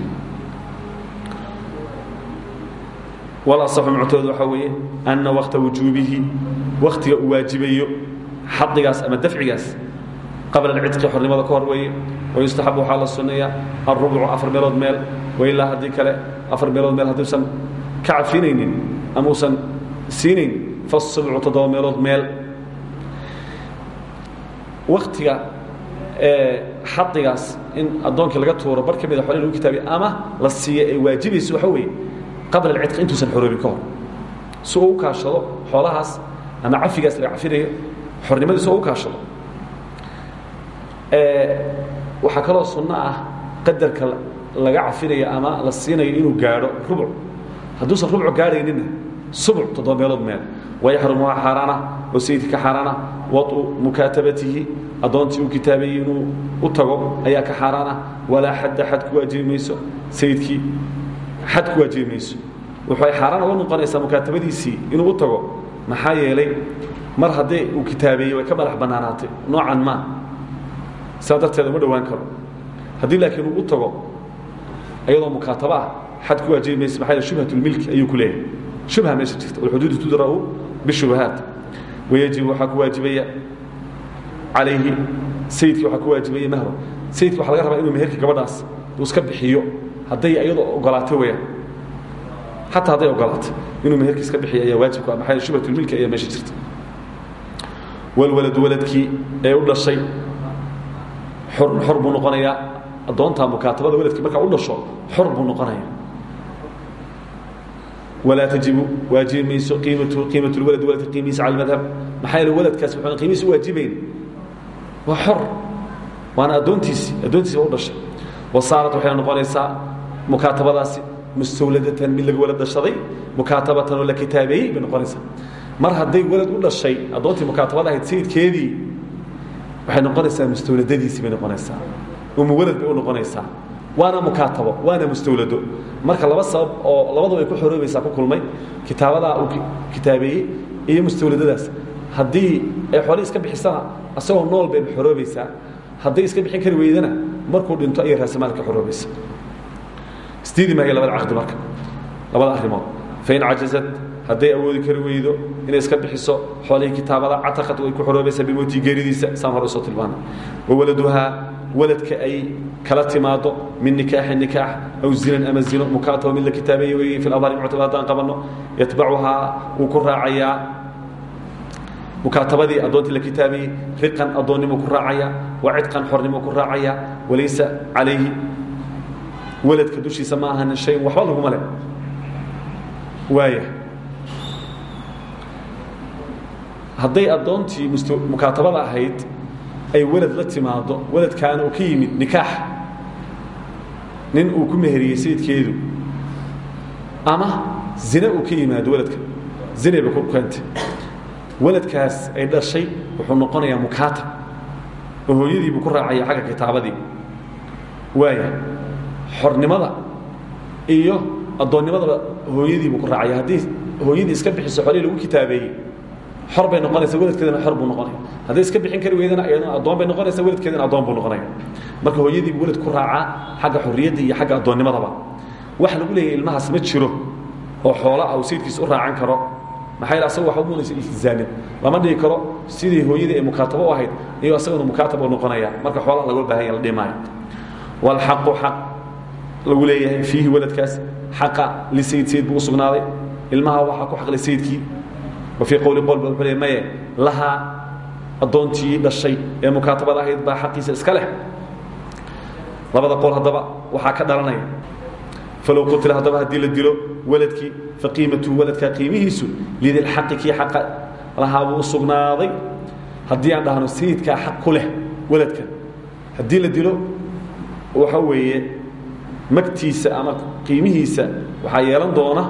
Walasaxu muctoodu waxaa weeye anna wakta wujuubihi waktiga uu waajibayo xadigaas ama dafcigaas qabla alcidqi xornimada ka hor weeye wayustaxabu waxaa la sunneeyaa alrubcu afar meelood meel wailaa haddii kale afar meelood meel hadduusan ka cafinaynin ama uusan siinayn fasubcu toddoba meelood meel. Waktiga xadigaas in addoonkii laga tuuro bar ka mida kitaabiya ama la siiya ee waajibayso waxa weeye qabla alcidqi intuusan xoroobin ka hor. Si kaashado xoolahaas ama cafigaas laga cafinayo xornimadii si uu u kaashado. Waxaa kaloo sunno ah qadarka laga cafinayo ama la siinayo inuu gaadho rubuc hadduusan rubuc gaadhaynina subuc toddoba meelood meel. Wayaxrumu waa xaaraana oo sayidka ka xaaraana wadu mukaatabatihi addoontii uu kitaabeeyey inuu u tago ayaa ka xaaraana. Walaa xadda xad ku waajibi mayso sayidkii xad ku waajibi mayso waxay xaaraan uga noqonaysaa mukaatabadiisii inuu u tago. Maxaa yeelay mar haddii uu kitaabeeyey way ka madax bannaanaatay. Noocan maa sidaa darteeda uma dhowaan karo. Haddii laakiin uu u tago iyadoo mukaatabo ah xad ku waajibi maysa maxaa yeele shubhatulmilki ayuu ku leeyahay. Shubha meesha jirta walxuduudu tudra'u bishubahaat wayajib waxaa ku waajibaya calayhi sayidkii waxaa ku waajibaya mahro sayidki waxa laga rabaa inuu meherkii gabadhaas uu iska bixiyo. Hadday iyadoo ogolaatay weyaan xataa hadday ogolaatay inuu meherkii iska bixiyo ayaa waajib ku ah. Maxaa yeele shubhatulmilki ayaa meesha jirta walwaladu waladkii ee u dhashay xor buu noqonayaa addoontaa mukaatabada waladkii markaa u dhasho xor buu noqonaya. Walaa tajibu waajibi mayso qiimatu qiimatu lwalad waladka qiimihiisa cala almadhab maxaa yeele waladkaas wuxuuna qiimihiisa u waajibayn. Waa xor. Waana addoontiisii addoontiisi u dhashay. Wasaarat waxay noqonaysaa mukaatabadaasi mustawladatan mid laga walad dhashaday mukaatabatan oo la kitaabeeyey bay noqonaysaa. Mar hadday walad u dhashay addoontii mukaatabada ahayd sayidkeedii waxay noqonaysaa mustawladadiisii bay noqonaysaa umu walad bay u noqonaysaa waana mukaatabo waana mustawlado. Marka laba sabab oo labadaba ay ku xoroobaysaa ku kulmay kitaabadaa uu kitaabeeyey iyo mustawladadaas. Haddii ay xoolihii iska bixisana asagoo nool bay xoroobaysaa hadday iska bixin kari weydana markuu dhinto ayay raasamaalka xoroobaysa. Isdiidi maayo labada caqdi marka. Labada arrimood. Fain cajazad hadday awoodi kari weydo inay iska bixiso xoolihii kitaabada cataqad way ku xoroobaysaa bimowtii geeridiisa. Saan hore u soo tilmaanay. Wawaladuhaa waladka ay kala timaado min nikaaxi nikaax aw zinan ama zino mukaataba mid la kitaabeeye weeye fi ladhari muctabad haddaan qabanno yatbacuhaa wuu ku raacayaa mukaatabadii addoontii la kitaabayey riqan addoonnimo ku raacaya wa cidqan xornimo ku raacaya walaysa calayhi waladka dushiisa ma ahanin shayn waxba laguma le waaya hadday addoontii mukaatabada ahayd ay walad la timaado waladkaana uu ka yimid nikaax. Nin uu ku meheriyey sayidkeedu. Ama zine uu ka yimaado waladka. Zine bay ku keentay. Waladkaas ay dhashay wuxuu noqonayaa mukaatab oo hooyadiibuu ku raacaya xagga kitaabadii. Waaya xornimada iyo addoonnimadaba hooyadiibuu ku raacaya. Haddii hooyadii iska bixiso xolihii lagu kitaabeeyey xor bay noqonaysa waladkeedana xor buu noqonaya. Hadday iska bixin kari weydana iyaduna addoon bay noqonaysa waladkeedana addoon buu noqonaya. Marka hooyadiibuu walad ku raacaa xagga xorriyadda iyo xagga addoonnimadaba. Waxa lagu leeyahay ilmahaas ma jiro oo xoola ah uu sayidkiisa u raacan karo. Maxaa yidhi asagu waxba muunaysa iltizaamin. Lama dhihi karo sidii hooyadii ay mukaatabo u ahayd iyo asaguna mukaatab u noqonaya. Marka xoolaha laga baahan ya la dhihi maayo walxaqu xaq lagu leeyahay fiihi waladkaas xaqa lisayid sayid buu u sugnaaday. Ilmaha waxaa ku xaqlay sayidkii wa fii qowli qolba wuxuu leey maye lahaa addoontii dhashay ee mukaatabada ahayd baa xaqiisa iska leh. Labada qowl haddaba waxaa ka dhalanaya falow qutila haddaba haddii la dilo waladkii faqiimatuhu waladkaa qiimihiisu lidilxaqi kii xaqa lahaa buu u sugnaaday. Haddii aan dhahno sayidkaa xaq ku leh waladka haddii la dilo waxa weeye magtiisa ama qiimihiisa waxaa yeelan doona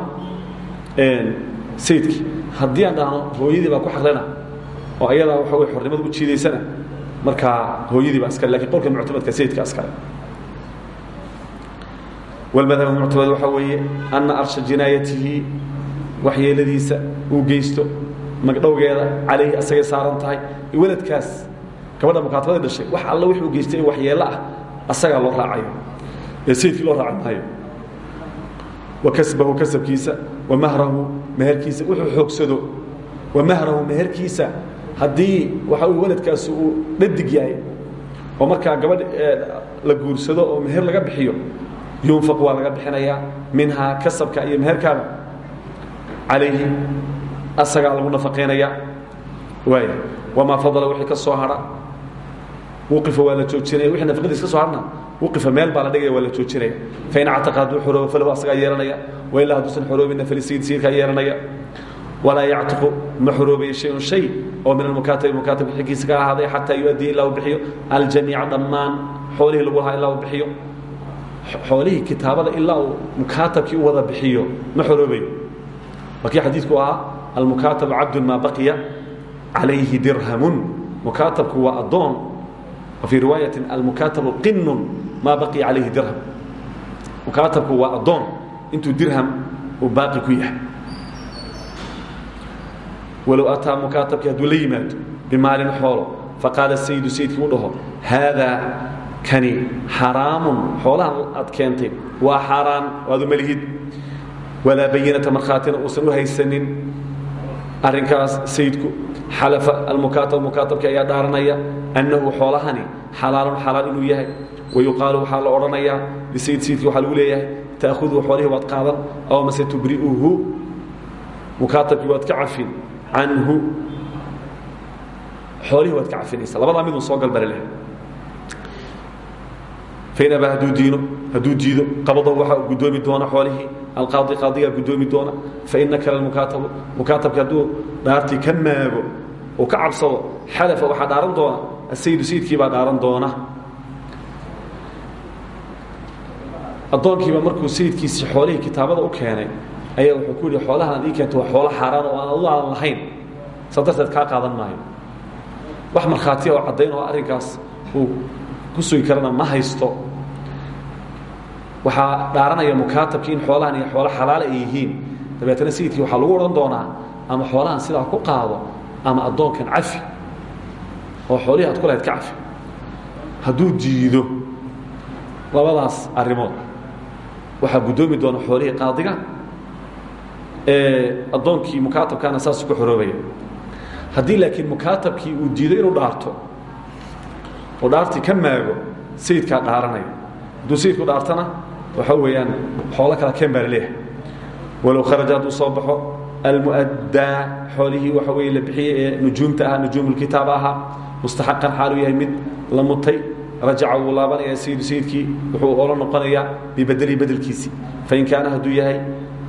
sayidkii haddii aan dhahno hooyadii baa ku xaqlena oo ayadaa waa w xornimada u jiidaysana. Markaa hooyadii baa iskale laakiin qolka muctamadka sayidka iskale. Walmadhab muctamad waxaa weeye anna arsha jinaayatihi waxyeeladiisa uu geysto magdhowgeeda calayhi asagay saaran tahay waladkaas. Gabadha mukaatabada dhashay wax alla wix uu geystay in waxyeello ah asagaa loo raacayo ee sayidkii loo raaci maayo. Wa kasbahu kasabkiisa. Wa mahrahu meherkiisa wuxuu xoogsado. Wa mahrahu meherkiisa. Haddii waxa uu waladkaasi uu dhadig yahay oo markaa gabadh la guursado oo meher laga bixiyo yunfaq waa laga bixinayaa minhaa kasabka iyo meherkaada. Calayhi asagaa lagu nafaqaynayaa waaya wamaa fadala wixii ka soo hadha wuqifa waa la joojinaya. Wixii nafaqadiis ka soo hadhna wuqifa meel baa la dhigaya waa la joojinaya fain cataqa hadduu xoroobo falahu asagaa yeelanaya wailaa hadduusan xoroobinna falisayid sayidkaa yeelanaya walaa yactiqu ma xoroobaya shayun shay oo min almukaatabi mukaatabka xiggiisa ka ahaaday xataa yu-addii ilaa uu bixiyo aljamiica dhammaan xoolihii lagu lahaa ilaa uu bixiyo xoolihii kitaabada ilaa uu mukaatabkii u wada bixiyo ma xoroobayo markii xadiidku ahaa almukaatabu cabdun maa baqiya calayhi dirhamun mukaatabku waa addoon wa fii riwaayatin almukaatabu qinun maa baqiya calayhi dirham. Mukaatabku waa addoon. Intuu dirham uu baaqi ku yahay. Walow ataa mukaatabkii hadduu la yimaado bimaalin xoolo faqaala sayidu sayidkii u dhaho haadaa kani xaraamun xoolahan aad keentay waa xaaraan waadu malihid. Walaa bayinata markhaatina uusan u haysanin. Arrinkaas sayidku xalafa almukaatab mukaatabkii ayaa dhaaranaya annahu xoolahani xalaalun xalaal inuu yahay wayuqaalu waxaa la odhanayaa lisayid sayidkii waxaa lagu leeyahay ta'khuduu xoolihii waad qaadan aw mase tubri'uhu mukaatabkii waad ka cafin canhu xoolihii waad ka cafinaysa labadaa midun soo galbale leh fain abaa hadduu diino hadduu diido qabadahu waxaa guddoomi doona xoolihii alqaadi qaadigaa guddoomi doona faina kale mukaatabu mukaatabki hadduu dhaartii ka maago oo ka cabsado xalafa waxaa dhaaran doona asayidu sayidkii baa dhaaran doona addoonkiiba markuu sayidkiisii xoolihii kitaabada u keenay ayaa wuxuu ku yidhi xoolahan ad ii keento waa xoolo xaaraan oo aan adu aadan lahayn. Saa darteed kaa qaadan maayo. Wax markhaatiya oo caddayn oo arrinkaas uu ku sugi karana ma haysto. Waxaa dhaaranaya mukaatabkii in xoolahan iyo xoolo xalaal ay yihiin. Dabeetana sayidkii waxaa lagu odhan doonaa ama xoolahan sidaa ku qaado ama addoonkan cafi. Oo xoolihii ku lahayd ka cafi. Hadduu diido labadaas arrimood waxaa guddoomi doona xoolihii qaadiga addoonkii mukaatabkaana saas ku xoroobaya. Haddii laakiin mukaatabkii uu diido inuu dhaarto oo dhaartii ka maago sayidkaa dhaaranaya hadduu sayidku dhaartana waxa weeyaan xoolo kala keen baa la leeyahay walow kharaja hadduu soo baxo almu'addaa xoolihii waxa weeye la bixiyey ee nujuumta ahaa nujuumulkitaab ahaa mustaxaqan xaaluu yahay mid la mutay rajaca wuu laabanayaa sayidu sayidkii wuxuu ola noqonayaa bibedeli bedelkiisii. Fain kaana hadduu yahay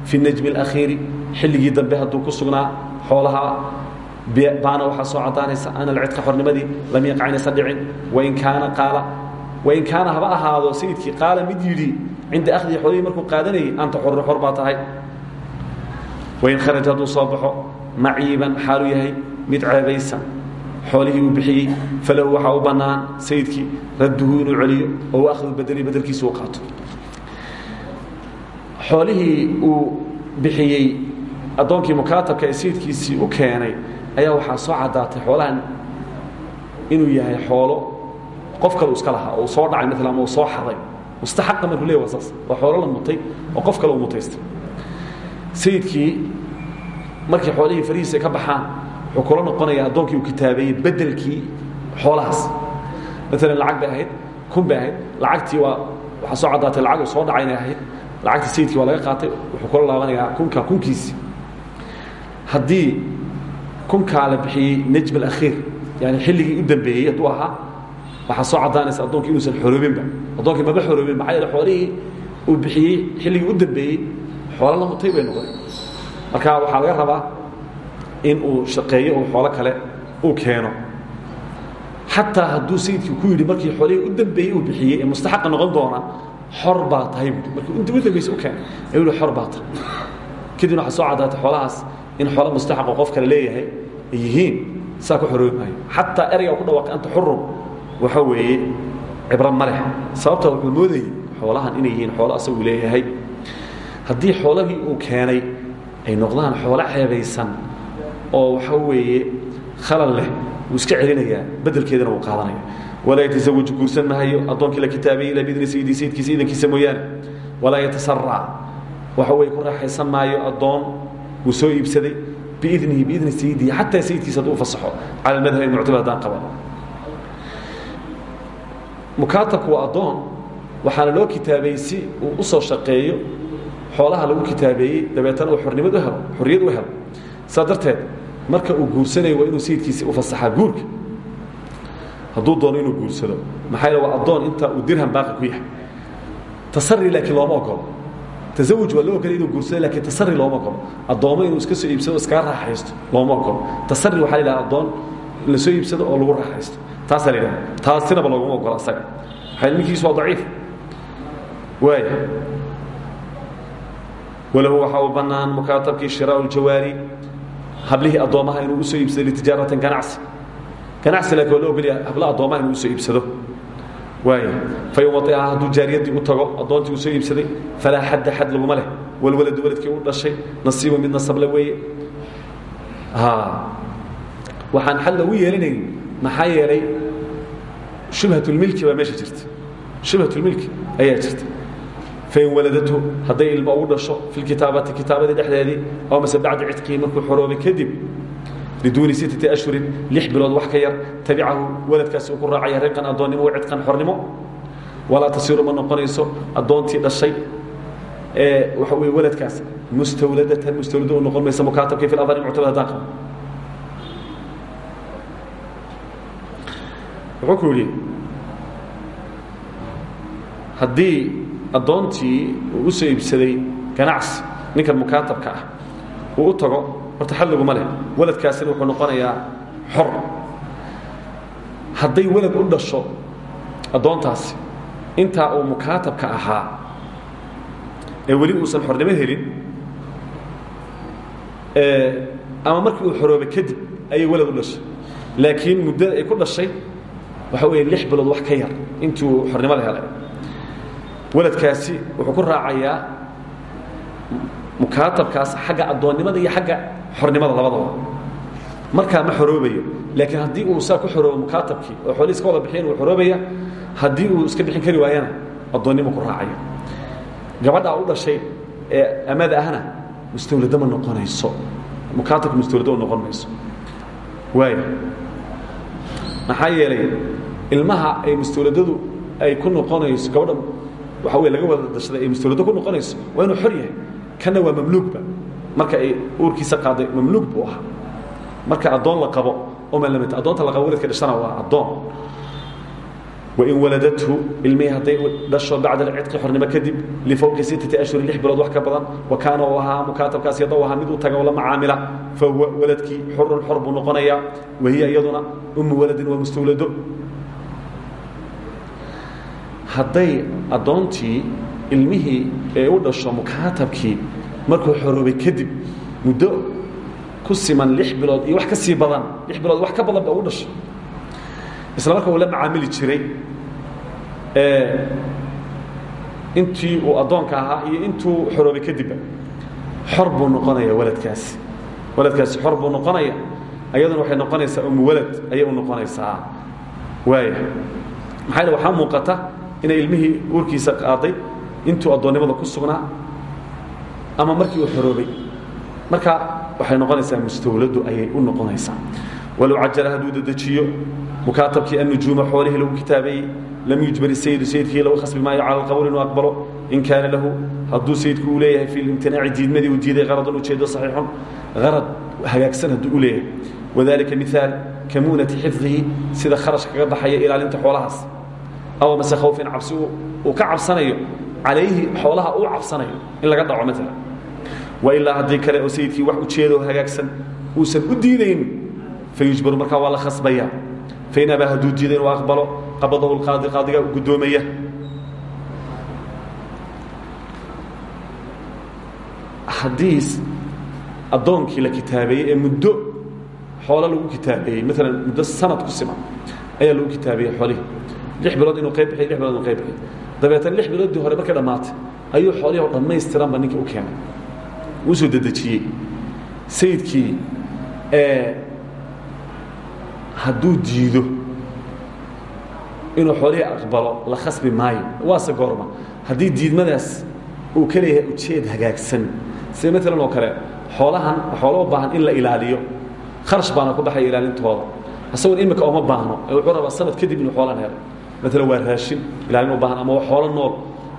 fi najmi alakhiiri xilligii dambe hadduu ku sugnaa xoolaha baana waxaa soo caddaanaysa ana alcidqa xornimadii lam yaqac inaysan dhicin wain kaana qaala wain kaana haba ahaado sayidkii qaala mid yidhi cinda akhdihi xoolihii markuu qaadanayay anta xorri xor baa tahay wain kharaj hadduu soo baxo maciiban xaaluu yahay mid ceebaysan xoolihii uu bixiyey falahu waxaa u bannaan sayidkii radduhu inuu celiyo oo akhdu bedeli bedelkiisa u qaato. Xoolihii uu bixiyey addoonkii mukaatabka ee sayidkiisii u keenay ayaa waxaa soo caddaatay xoolahan inuu yahay xoolo qof kale u iska lahaa oo uu soo dhacay maala ama uu soo xaday. Mustaxaqa markuu leey waa saas waa xoolo la mutay oo qof kale uu mutaystay. Sayidkii markii xoolihii farihiisa ka baxaan wuxuu kula noqonayaa addoonkii uu kitaabeeyey bedelkii xoolahaas. Maalan lacag bay ahayd kun bay ahayd lacagtii waa waxaa soo caddaatay lacag soo dhacay inay ahayd lacagtii sayidkii waa laga qaatay wuxuu kula laabanayaa kunka kunkiisii haddii kunkaa la bixiyey najm alakhiir yani xilligii u dambeeyey hadduu ahaa waxaa soo caddaanaysa addoonkii inuusan xoroobinba addoonkii maba xoroobin maxaa yeele xoolihii uu bixiyey xilligii u dambeeyey xoolo la mutay bay noqdeen marka waxaa laga rabaa in uu shaqeeyo uu xoolo kale uu keeno. Xataa hadduu sayidkii ku yidhi markii xoolihii u dambeeyey uu bixiyey ee mustaxaqa noqon doona xor baa tahay buui markii inta u dambaysa u keenay. Ayuu yihi xor baa tahay. Kadibna waxaa soo caddaatay xoolahaas in xoolo mustaxaqo qof kale leeyahay ay yihiin saa ku xoroobi maayo xataa ereyga ku dhawaaqay anta xurum waxa weeye cibro ma leh. Sababta wuxuu moodayey xoolahan inay yihiin xoolo asagu leeyahay. Haddii xoolahii uu keenay ay noqdaan xoolo ceebaysan oo waxa weeye khalal leh wuu iska celinayaa bedelkeedana wuu qaadanaya. Walaa yatasawaju guursan mahayo addoonkii la kitaabayey ilaa biidni sayidii sayidkiisa idankiisa mooyaane. Walaa yatasarac waxa weeye ku raaxaysan maayo addoon wuu soo iibsaday biidnihi biidni sayidihi xataa sayidkiisa hadduu fasaxo. Cala almadhab almuctamad haddaan qabano mukaatabku waa addoon waxaana loo kitaabeeyey si uu u soo shaqeeyo xoolaha lagu kitaabeeyey dabeetana uu xornimad u helo xorriyad u helo. Saa darteed marka uu guursanayo waa inuu sayidkiisa u fasaxaa guurka. Hadduu doono inuu guursado. Maxaa yeele waa addoon inta uu dirham baaqi ku yahay. Tasari laakiin looma ogolo tasawuj waa loo ogolay inuu guursado lakiin tasari looma ogolo addoommo inuu iska soo iibsado iskaga raaxaysto looma ogolo tasari waxaa la yidhaha addoon la soo iibsado oo lagu raaxaysto. Taasaa la yidhaha taasinaba looguma ogola asaga. Maxaa ninkiisu waa daciif. Waaya walahu waxaa u bannaan mukaatabkii shiraau ljawaari hablihii addoommaha inuu u soo iibsado litijaaratan ganacsi. Ganacsi laakiin waa loo ogolya habla addoommaha inuu u soo iibsado. Waaya fain waiaha hadduu jaariyaddii u tago addoontii uu soo iibsaday falaa xadda xad laguma leh. Walwaladu waladkii u dhashay nasiibu mid nasable weeye. Waxaan xad loogu yeelinayn maxaa yeelay shubhatulmilki baa meesha jirta. Shubhatulmilki ayaa jirta fain waladatu hadday ilmo ugu dhasho fi lkitaabati kitaabadii dhexdeedii oo mase bacda cidqihi markuu xoroobay kadib biduuni sittati ashhurin lix bilood wax ka yar tabicahu waladkaasi uu ku raacaya riqan addoonnimo wa cidqan xornimo walaa tasiiru ma noqonayso addoontii dhashay ee waxa weye waladkaas mustawladatan mustawlado u noqon maysa mukaatabkii fi ladari muctamad haddaan qabo wuxuu ku yidhi haddii addoontii uu u soo iibsaday ganacsi ninkan mukaatabka ah uu u tago horta xal laguma leh. Waladkaasina wuxuu noqonayaa xor. Hadday walad u dhasho addoontaasi intaa uu mukaatabka ahaa ee weli uusan xornimo helin ama markii uu xoroobay kadib ayay walad u dhashay. Laakiin muddada ay ku dhashay waxa weeye lix bilood wax ka yar intuu xornimada helay waladkaasi wuxuu ku raacayaa mukaatabkaas xagga addoonnimada iyo xagga xornimada labadaba markaa ma xoroobayo laakiin haddii uu saa ku xoroobo mukaatabkii oo xoolihii iska wada bixiyan uu xoroobaya haddii uu iska bixin kari waayana addoonnimo ku raacayo. Gabadhaa u dhashay ee amada ahna mustawlado ma noqonayso. Mukaatabka mustawlado noqon mayso waaya maxaa ilmaha ay mustawladadu ay ku noqonayso gabadha waxa wey laga wada dashaday ay mustawlado ku noqonayso waa inuu xor yahay. Kana waa mamluugba marka ay uurkiisa qaaday mamluug buu ahaa. Marka addoon la qabo oo malamata addoonta la qabo waladka dhashana waa addoon. Wain waladathu ilmihii hadday dhasho bacda alcidqi xornimo kadib lifowqi sittati ashhurin lix bilood wax ka badan wa kaana uu ahaa mukaatabkaas yadou ahaa mid u taga oo la macaamila fa huwa waladkii xurun xor buu noqonayaa. Wahiya iyaduna umu waladin waa mustawlado hadday addoontii ilmihii ee u dhasho mukaatabkii markuu xoroobay kadib muddo ku siman lix bilood iyo wax ka sii badan lix bilood wax ka badan ba u dhashay. Isla marka uu la macaamili jiray. Intii uu addoonka ahaa iyo intuu xoroobay kadibba xor buu noqonaya waladkaasi. Waladkaasi xor buu noqonaya ayaduna waxay noqonaysaa umu walad ayay u noqonaysaa waaya. Maxaa waxaa muuqata inay ilmihii uurkiisa qaaday intuu addoonnimada ku sugnaa ama markii uu xoroobay. Marka waxay noqonaysaa mustawladu ayay u noqonaysaa. Walow cajala hadduu dedejiyo mukaatabkii annujuuma xoolihii lagu kitaabeeyey lam yujbar sayidu sayidkii lagu khasbi maayo cala alqabuul inuu aqbalo in kaana lahu hadduu sayidku uu leeyahay fi limtinaaci diidmadii uu diiday qaradun ujeedo saxiixun qarad hagaagsan hadduu u leeyahay. Wadalika miaal kamuunati xifdihi sida kharashka kaga baxaya ilaalinta xoolahaas aw mase khawfin cabsi uu ka cabsanayo calayhi xoolaha uu cabsanayo in laga dhaco maalan wailaa haddii kale oo sayidkii wax ujeedo hagaagsan uusan u diidayn fayujbaru markaa waa la khasbaya fain abaa hadduu diiday inuu aqbalo qabadahu lqaadi qaadigaa u guddoomaya haddii addoonkii la kitaabeeyey ee muddo xoolo lagu kitaabeeyey maalan muddo sanad ku siman ayaa lagu kitaabeeyey xoolihii lix bilood inuu qayb bixiy lix bilood inuu qayb bixiy dabeetana lix biloodii hore markay dhammaatay ayuu xoolihii oo dhammaystiranba ninkii u keenay uu soo dedejiyey sayidkii hadduu diido inuu xoolihii aqbalo la khasbi maayo waase goorma haddii diidmadaas uu ka leeyahay ujeed hagaagsan sida maalan oo kale xoolahan xoolo u baahan in la ilaaliyo kharash baana ku baxaya ilaalintooda isagoon imika oma baahno ee wuxuu rabaa sanad kadib inuu xoolan helo maalan waa raashin. Ilaalin u baahan ama xoolo nool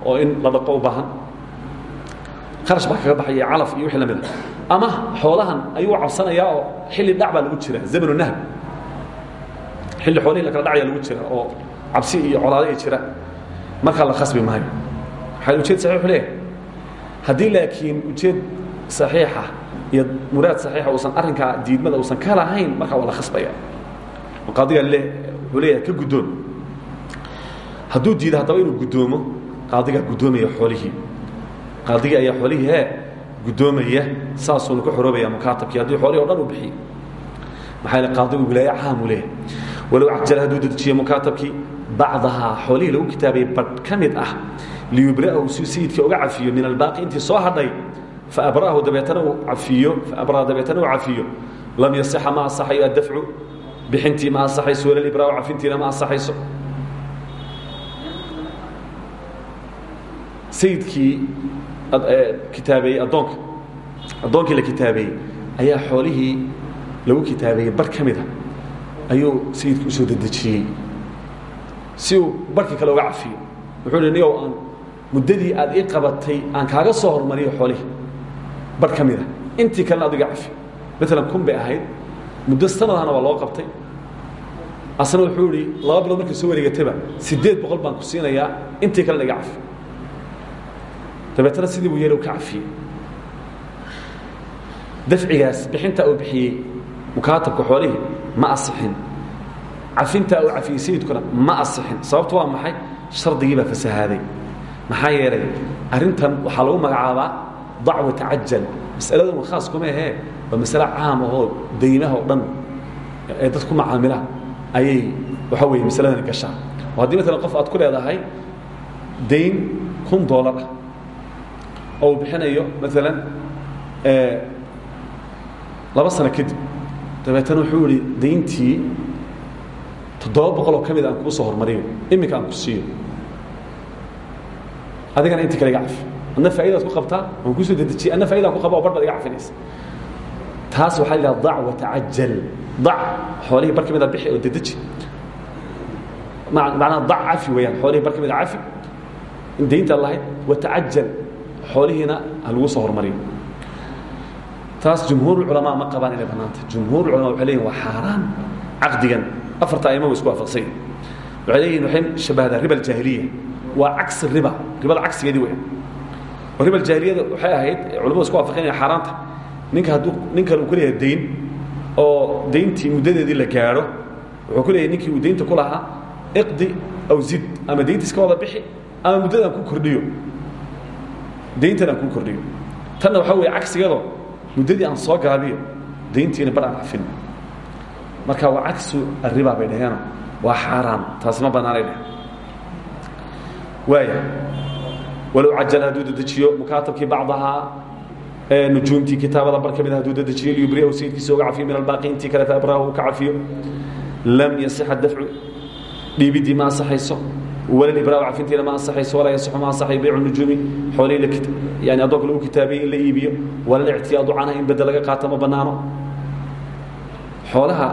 oo in la dhaqo u baahan. Kharash baa kaga baxaya calaf iyo wixii la mida ama xoolahan ayuu cabsanayaa oo xilli dhac baa lagu jira zamanu nahb xilli xoolihii la kala dhacaya lagu jira oo cabsi iyo colaado ay jira markaa la khasbi maayo. Waxaa ujeed saxiixu leeyahay? Haddii laakiin ujeed saxiixa iyo muraad saxiixa uusan arrinkaa diidmada uusan ka lahayn markaa waa la khasbaya oo qaadiga le wuxuu leeyahay ka guddoon hadduu diido haddaba inuu guddoomo qaadigaa guddoomaya xoolihii. Qaadigii ayaa xoolihii hee guddoomaya saasuuna ku xoroobaya mukaatabkii haddii xoolihii o dhan u bixiyo maxaa yeele qaadigu wilaaye caamuu leeyahay walow cajala hadduu dedejiye mukaatabkii bacdahaa xoolihii lagu kitaabayay badh ka mid ah liyubri'ahu si sayidkii uga cafiyo min albaaqi intii soo hadhay faabra'ahu dabeetana uu cafiyo faabra'a dabeetana uu cafiyo. Lam yasixa ma asaxayo addafcu bixintii ma asaxayso wala libraa'u cafintiina ma asaxayso sayidkii kitaabeeyey addoonka addoonkii la kitaabeeyey ayaa xoolihii lagu kitaabeeyey bar ka mida ayuu sayidkii u soo dedejiyey. Si uu barkii kale uga cafiyo wuxuu hi niyow aan muddadii aad ii qabatay aan kaaga soo hormariyo xoolihii. Bar ka mida intii kalena ad iga cafi maalan kun bay ahayd. Muddo sanadahana waa loo qabtay. Asna wuxuu ihi laba bilood markay soo wareegatayba siddeed boqol baan ku siinayaa. Intii kalena iga cafi dabeetana sidii buu yeelow ka cafiyey. Dafcigaas bixintaa uu bixiyey mukaatabka xoolihii ma asixin. Cafintaa uu cafiyey sayidkuna ma asixin. Sababtu waa maxay? Shardigii baa fasahaaday. Maxaa yeelay arrintan waxaa lagu magacaabaa dacwa tacajal masaladan khaas kuma ahee waa masale caam ahoo daymaha oo dhan ee dad ku macaamilaan ayay waxa weeye masaladani gashaa. Oo haddii maalan qof aad ku leedahay dayn kun doolar ah oo uu bixinayo maalan laba sano kadib dabeetana wuxuu ihi dayntii toddoba boqol oo ka mid aan kuu soo hormariyo iminka aan ku siiyo. Adigana intii kale iga cafi adna faa'idaad ku qabtaa? Waan ku soo dedejiyey adna fa'idaan ku qaba oo bar baad iga cafinaysa taas waxaa la yidhaha dac watacajal dac xoolihii bar ka mida bixi oo dedeji. Macnaha dac cafi weeyaan xoolihii bar ka mida cafi. In daynta lahayd watacajal xoolihiina ha lagu soo hormariyo taas jumhuurulculamaa ma qabaan inay bannaanta jumhuurulculamaa waxay leeyihiin waa xaaraan caqdigan. Afarta ayma wa isku waafaqsan yihiin waxay leeyihiin waxay shabahdaa riba aljaahiliya waa cagsi riba. Ribada cagsigeedii weya oo riba aljaahiliyada waxay ahayd culamadu isku waafaqeen inay xaaraanta. Ninka hadduu nin kale uu ku leeyahay dayn oo dayntii muddadeedii la gaadho wuxuu ku leeyahay ninkii uu daynta ku lahaa iqdi aw zid. Ama daynta iska wada bixi ama muddadaan ku kordhiyo dayntan aan kuu kordhiyo tanna waxaa weeye cagsigeedoo muddadii aan soo gaabiyo dayntiina bar aan cafin marka waa cagsu arriba bay dhaheeno waa xaaraan taas ma bannaanay dheh waaya walow cajala hadduu dedejiyo mukaatabkii bacdahaa nujuumtii kitaabada bar ka mid hadduu dedejiyo liyubriyahu sayidkiisa uga cafiyo min albaaqiy intii kale fa abrahu uu ka cafiyo lam yasixa dafcu dhiibidii ma ansaxayso wala ibraaw cafintiina ma ansaxayso walaa yasixu ma ansaxayo baycu nujuumi xoolihii la yani addoonka lagu kitaabiyey in la iibiyo wala lictiyaadu canha in bedel laga qaato ma bannaano. Xoolaha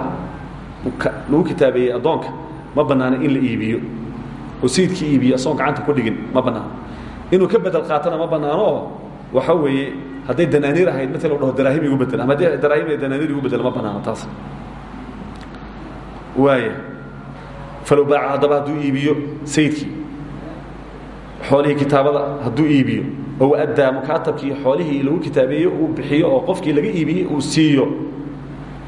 lagu kitaabeeyey addoonka ma bannaano in la iibiyo. Oo sayidkii iibiyo asagoon gacanta ku dhigin ma bannaano. Inuu ka bedel qaatona ma bannaano oo waxa weeye hadday danaaniir ahayd maala u dhaho daraahim igu bedel ama daraahim danaaniir igu bedel ma bannaano taas. Waaya falow baaca haddaba hadduu iibiyo sayidkii xoolihii kitaabada hadduu iibiyo. Oo addaa mukaatabkii xoolihii lagu kitaabeeyo uu bixiyo oo qofkii laga iibiyey uu siiyo.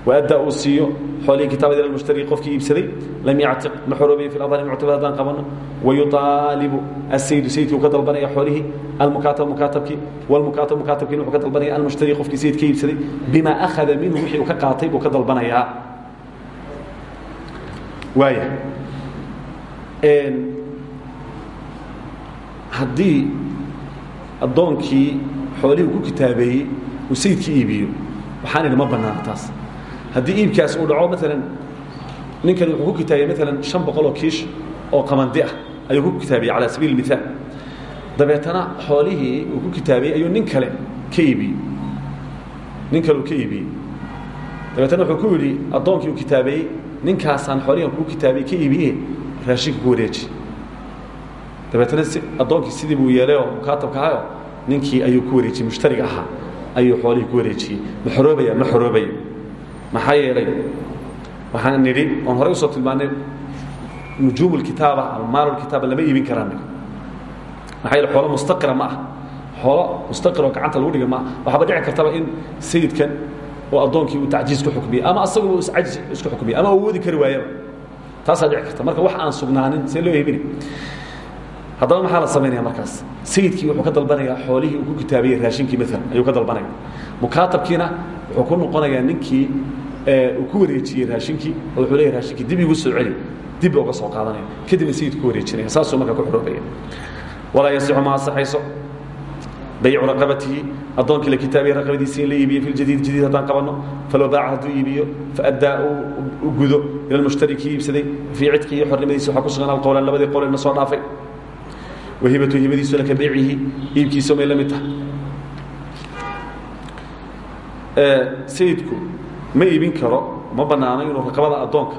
Waaddaa uu siiyo. Xoolihii kitaabada ila mushtari qofkii iibsaday lam yactiq ma xoroobayo fi ladhari muctabad haddaan qabanno wayuaalibu asayidu sayidkii uu ka dalbanaya xoolihii almukaatab mukaatabkii walmukaatab mukaatabkiina wuxuu ka dalbanaya almushtari qofkii sayid ka iibsaday bima akhada minhu wixii uu ka qaatay buu ka dalbanayaa waaya haddii addoonkii xoolihii ku kitaabeeyey uu sayidkii iibiyo waxaan idhi ma bannaano taas. Haddii iibkaas uu dhaco maalan ninkani wuxuu ku kitaabiyey maalan shan boqol oo kiish oo qamandi ah ayuu ku kitaabiyey calaa sabiili mihaal dabeetana xoolihii uu ku kitaabiyey ayuu nin kale ka iibiyey nin kale uu ka iibiyey dabeetana wuxuu ku yidhi addoonkii uu kitaabeeyey ninkaasaan xoolihian kuu kitaabiyey ka iibiye raashinka wareeji. Dabeetana si addoonkii sidii buu yeelay oo mukaatabka ahayoo ninkii ayuu ku wareejiyey mushtariga ahaa ayuu xoolihii ku wareejiyey. Ma xoroobaya ma xoroobayo maxaa yeelay? Waxaan nidhi oon horey u soo tilmaanay nujuum lkitaaba ama maalulkitaaba lama iibin karaan maxaa yeele xoolo mustaqira ma ah. Xoolo mustaqir oo gacanta lagu dhiga ma ah. Waxaaba dhici kartaba in sayidkan oo addoonkii uu tacjiiz ku xukmiyey ama iscajis isku xukmiyey ama wadi kari waayaba taasaa dhici karta. Marka wax aan sugnaanin see loo iibini haddaba maxaa la samaynaya markaas? Sayidkii wuxuu ka dalbanayaa xoolihii uu ku kitaabiyey raashinkii maalan ayuu ka dalbanaya mukaatabkiina wuxuu ku noqonayaa ninkii uu ku wareejiyey raashinkii oo wuxuu leeyahy raashinkii dib igu soo celi dib uga soo qaadanaya. Kadibna sayidku ku wareejinaya saasuu marka ku xoroobaya. Walaa yasixu ma ansaxayso baycu raqabatihi addoonkii la kitaabiye raqabadiisii in la iibiyo fi ljadiid jadiid haddaan qabanno falow baaca hadduu iibiyo faaddaa u gudo ila lmushtari kii iibsaday fii cidqihi xornimadiisa waxaa ku sugan alqowlan labadii qowlen na soo dhaafay. Wahibatu hibadiisuna ka beycihi iibkiisa may la mid tahay. Sayidku ma iibin karo ma bannaano inuu raqabada addoonka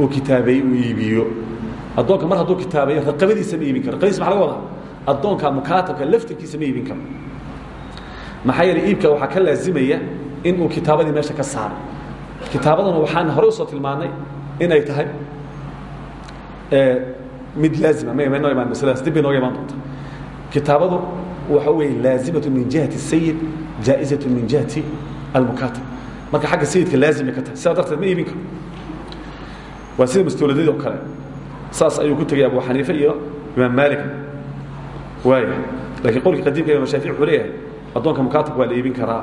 uu kitaabeeyey uu iibiyo. Addoonka mar hadduu kitaabeeyo raqabadiisa ma iibin karo. Raqabadiisa maxa laga wadaa addoonka mukaatabka laftirkiisa ma iibin karo maxaa yeeley iibka waxaa ka laazimaya in uu kitaabadii meesha ka saaro. Kitaabadana waxaan horey u soo tilmaannay inay tahay mid laazima ma noo imaan masaladaas dib bay nooga kitaabadu waxa weeye laazimatu min jihati sayid jaa'izatu min jihati almukaatab marka xagga sayidka laazimay ka tahay sidaa darteed ma iibin karo waa sida kale. Saas ayuu ku tegay abu xaniife iyo imaam maalik waaya laakiin qowlkii qadiimka imam shaafici wuxuu leeyahay addoonka mukaatabka waa la iibin karaa.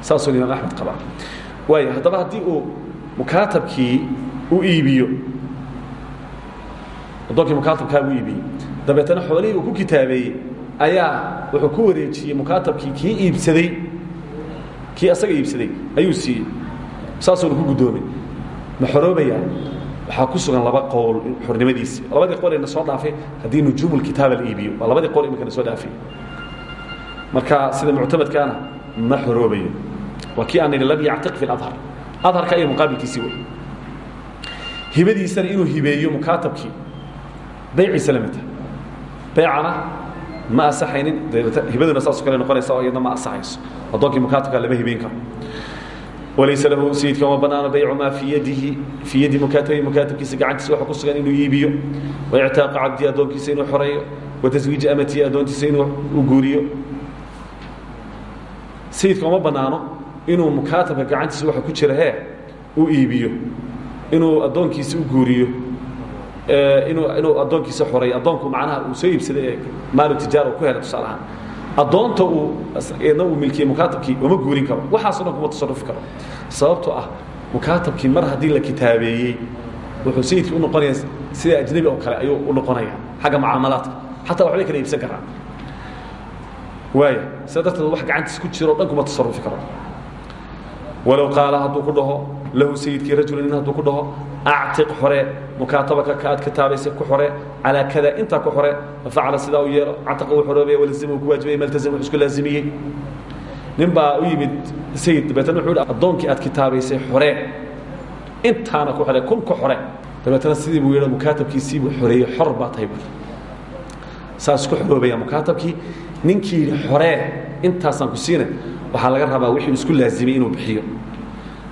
Saasuu imaam axmed qabaa waaya haddaba haddii uu mukaatabkii u iibiyo addoonkii mukaatabkaa u iibiyey dabeetana xoolihii uu ku kitaabeeyey ayaa wuxuu ku wareejiyey mukaatabkii kii iibsaday kii asaga iibsaday ayuu siiyey. Saasuuna ku guddoomay. Ma xoroobayaa waxaa ku sugan laba qowl xornimadiisi labadii ee na soo dhaafay haddii nujuumulkitaaba la iibiyo. Waa labadii qol imika na soo dhaafay. Marka sida muctamadkaana ma xoroobayo. Waa kii aan nidhi lam yactiq fi اladhar adharka iyo muqaabilkiisii wey hibadiisana inuu hibeeyo mukaatabkii bayciisa la midta baycana ma asaxaynin hibaduna saasoo kale noqonaysa oo iyadna ma asaxayso. Addoonkii mukaatabka lama hibeyn karo walaysa lahu sayidka uma banaano baycu maa fii yadihi fii yadi mukaatabi mukaatabkiisa gacantiisa waxa ku sugan inuu iibiyo waictaaqa cabdii addoonkiisa inuu xoreeyo wa taswiiji amatihi addoontiisa inuu guuriyo sayidka uma banaano inuu mukaatabka gacantiisa waxa ku jira hee u iibiyo inuu addoonkiisa u guuriyo inuu addoonkiisa xoreeyo addoonku macnaha uu soo iibsaday ee maalu tijaara ku helay tusaale ahaan addoonta uu milkiyey mukaatabkii uma guurin karo. Waxaasoo dhan kuma tasarufi karo. Sababtoo ah mukaatabkii mar haddii la kitaabeeyey wuxuu sayidkii u noqonaya sida ajnabi oo kale ayuu u noqonaya xagga mucaamalaadka. Xataa waxbay kala iibsan karaa waaya sida darteed wax gacantiis ku jiro o dhan kuma tasarufi karo. Walow qaala hadduu ku dhaho lahu sayidkii rajulu nin hadduu ku dhaho actiq xore mukaatabaka ka aad kitaabaysay ku xore calaa kada intaa ku xore fafacala sidaa u yeelo cataqa uu xoroobaya walazima uu ku waajibaya maltazam wuxuu isku laazimiyey nin baa u yimid sayid dabeetana wuxuu yidhi addoonkii aad kitaabaysay xore intaana ku xore kun ku xore dabeetana sidii buu yidhi mukaatabkiisii buu xoreeyey xor baa tahay buuri saas ku xoroobaya mukaatabkii ninkii yidhi xoree intaasaan ku siina waxaa laga rabaa wixii isku laazimay inuu bixiyo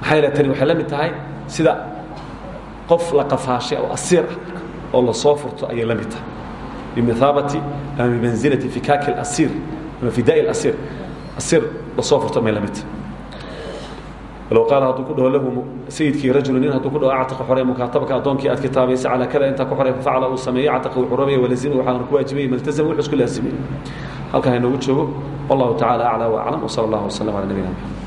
maxaa yeele tani waxay la mid tahay sida qof la qafaashay oo asiir ah oo la soo furto ayay la mid tahay. Bimiaabati ama bimanzilati fikaaki asiir ama fidaai asiir. Asiir la soo furto may la mid tahay. Walow qaala hadduu ku dhaho lahu sayidkii rajulu nin hadduu ku dhaho actaqa xorey mukaatabaka addoonkii aad kitaabaysa calaa kada intaa ku xoray facala uu sameeyey actaqa uu xuromaya walazima waxaana ku waajibayey maltazama wuxuu isku laasimay halkaa inoogu joogo wallahu tacaala aclaa wa aclam wsala allah wasalam cala nabiyina maxamed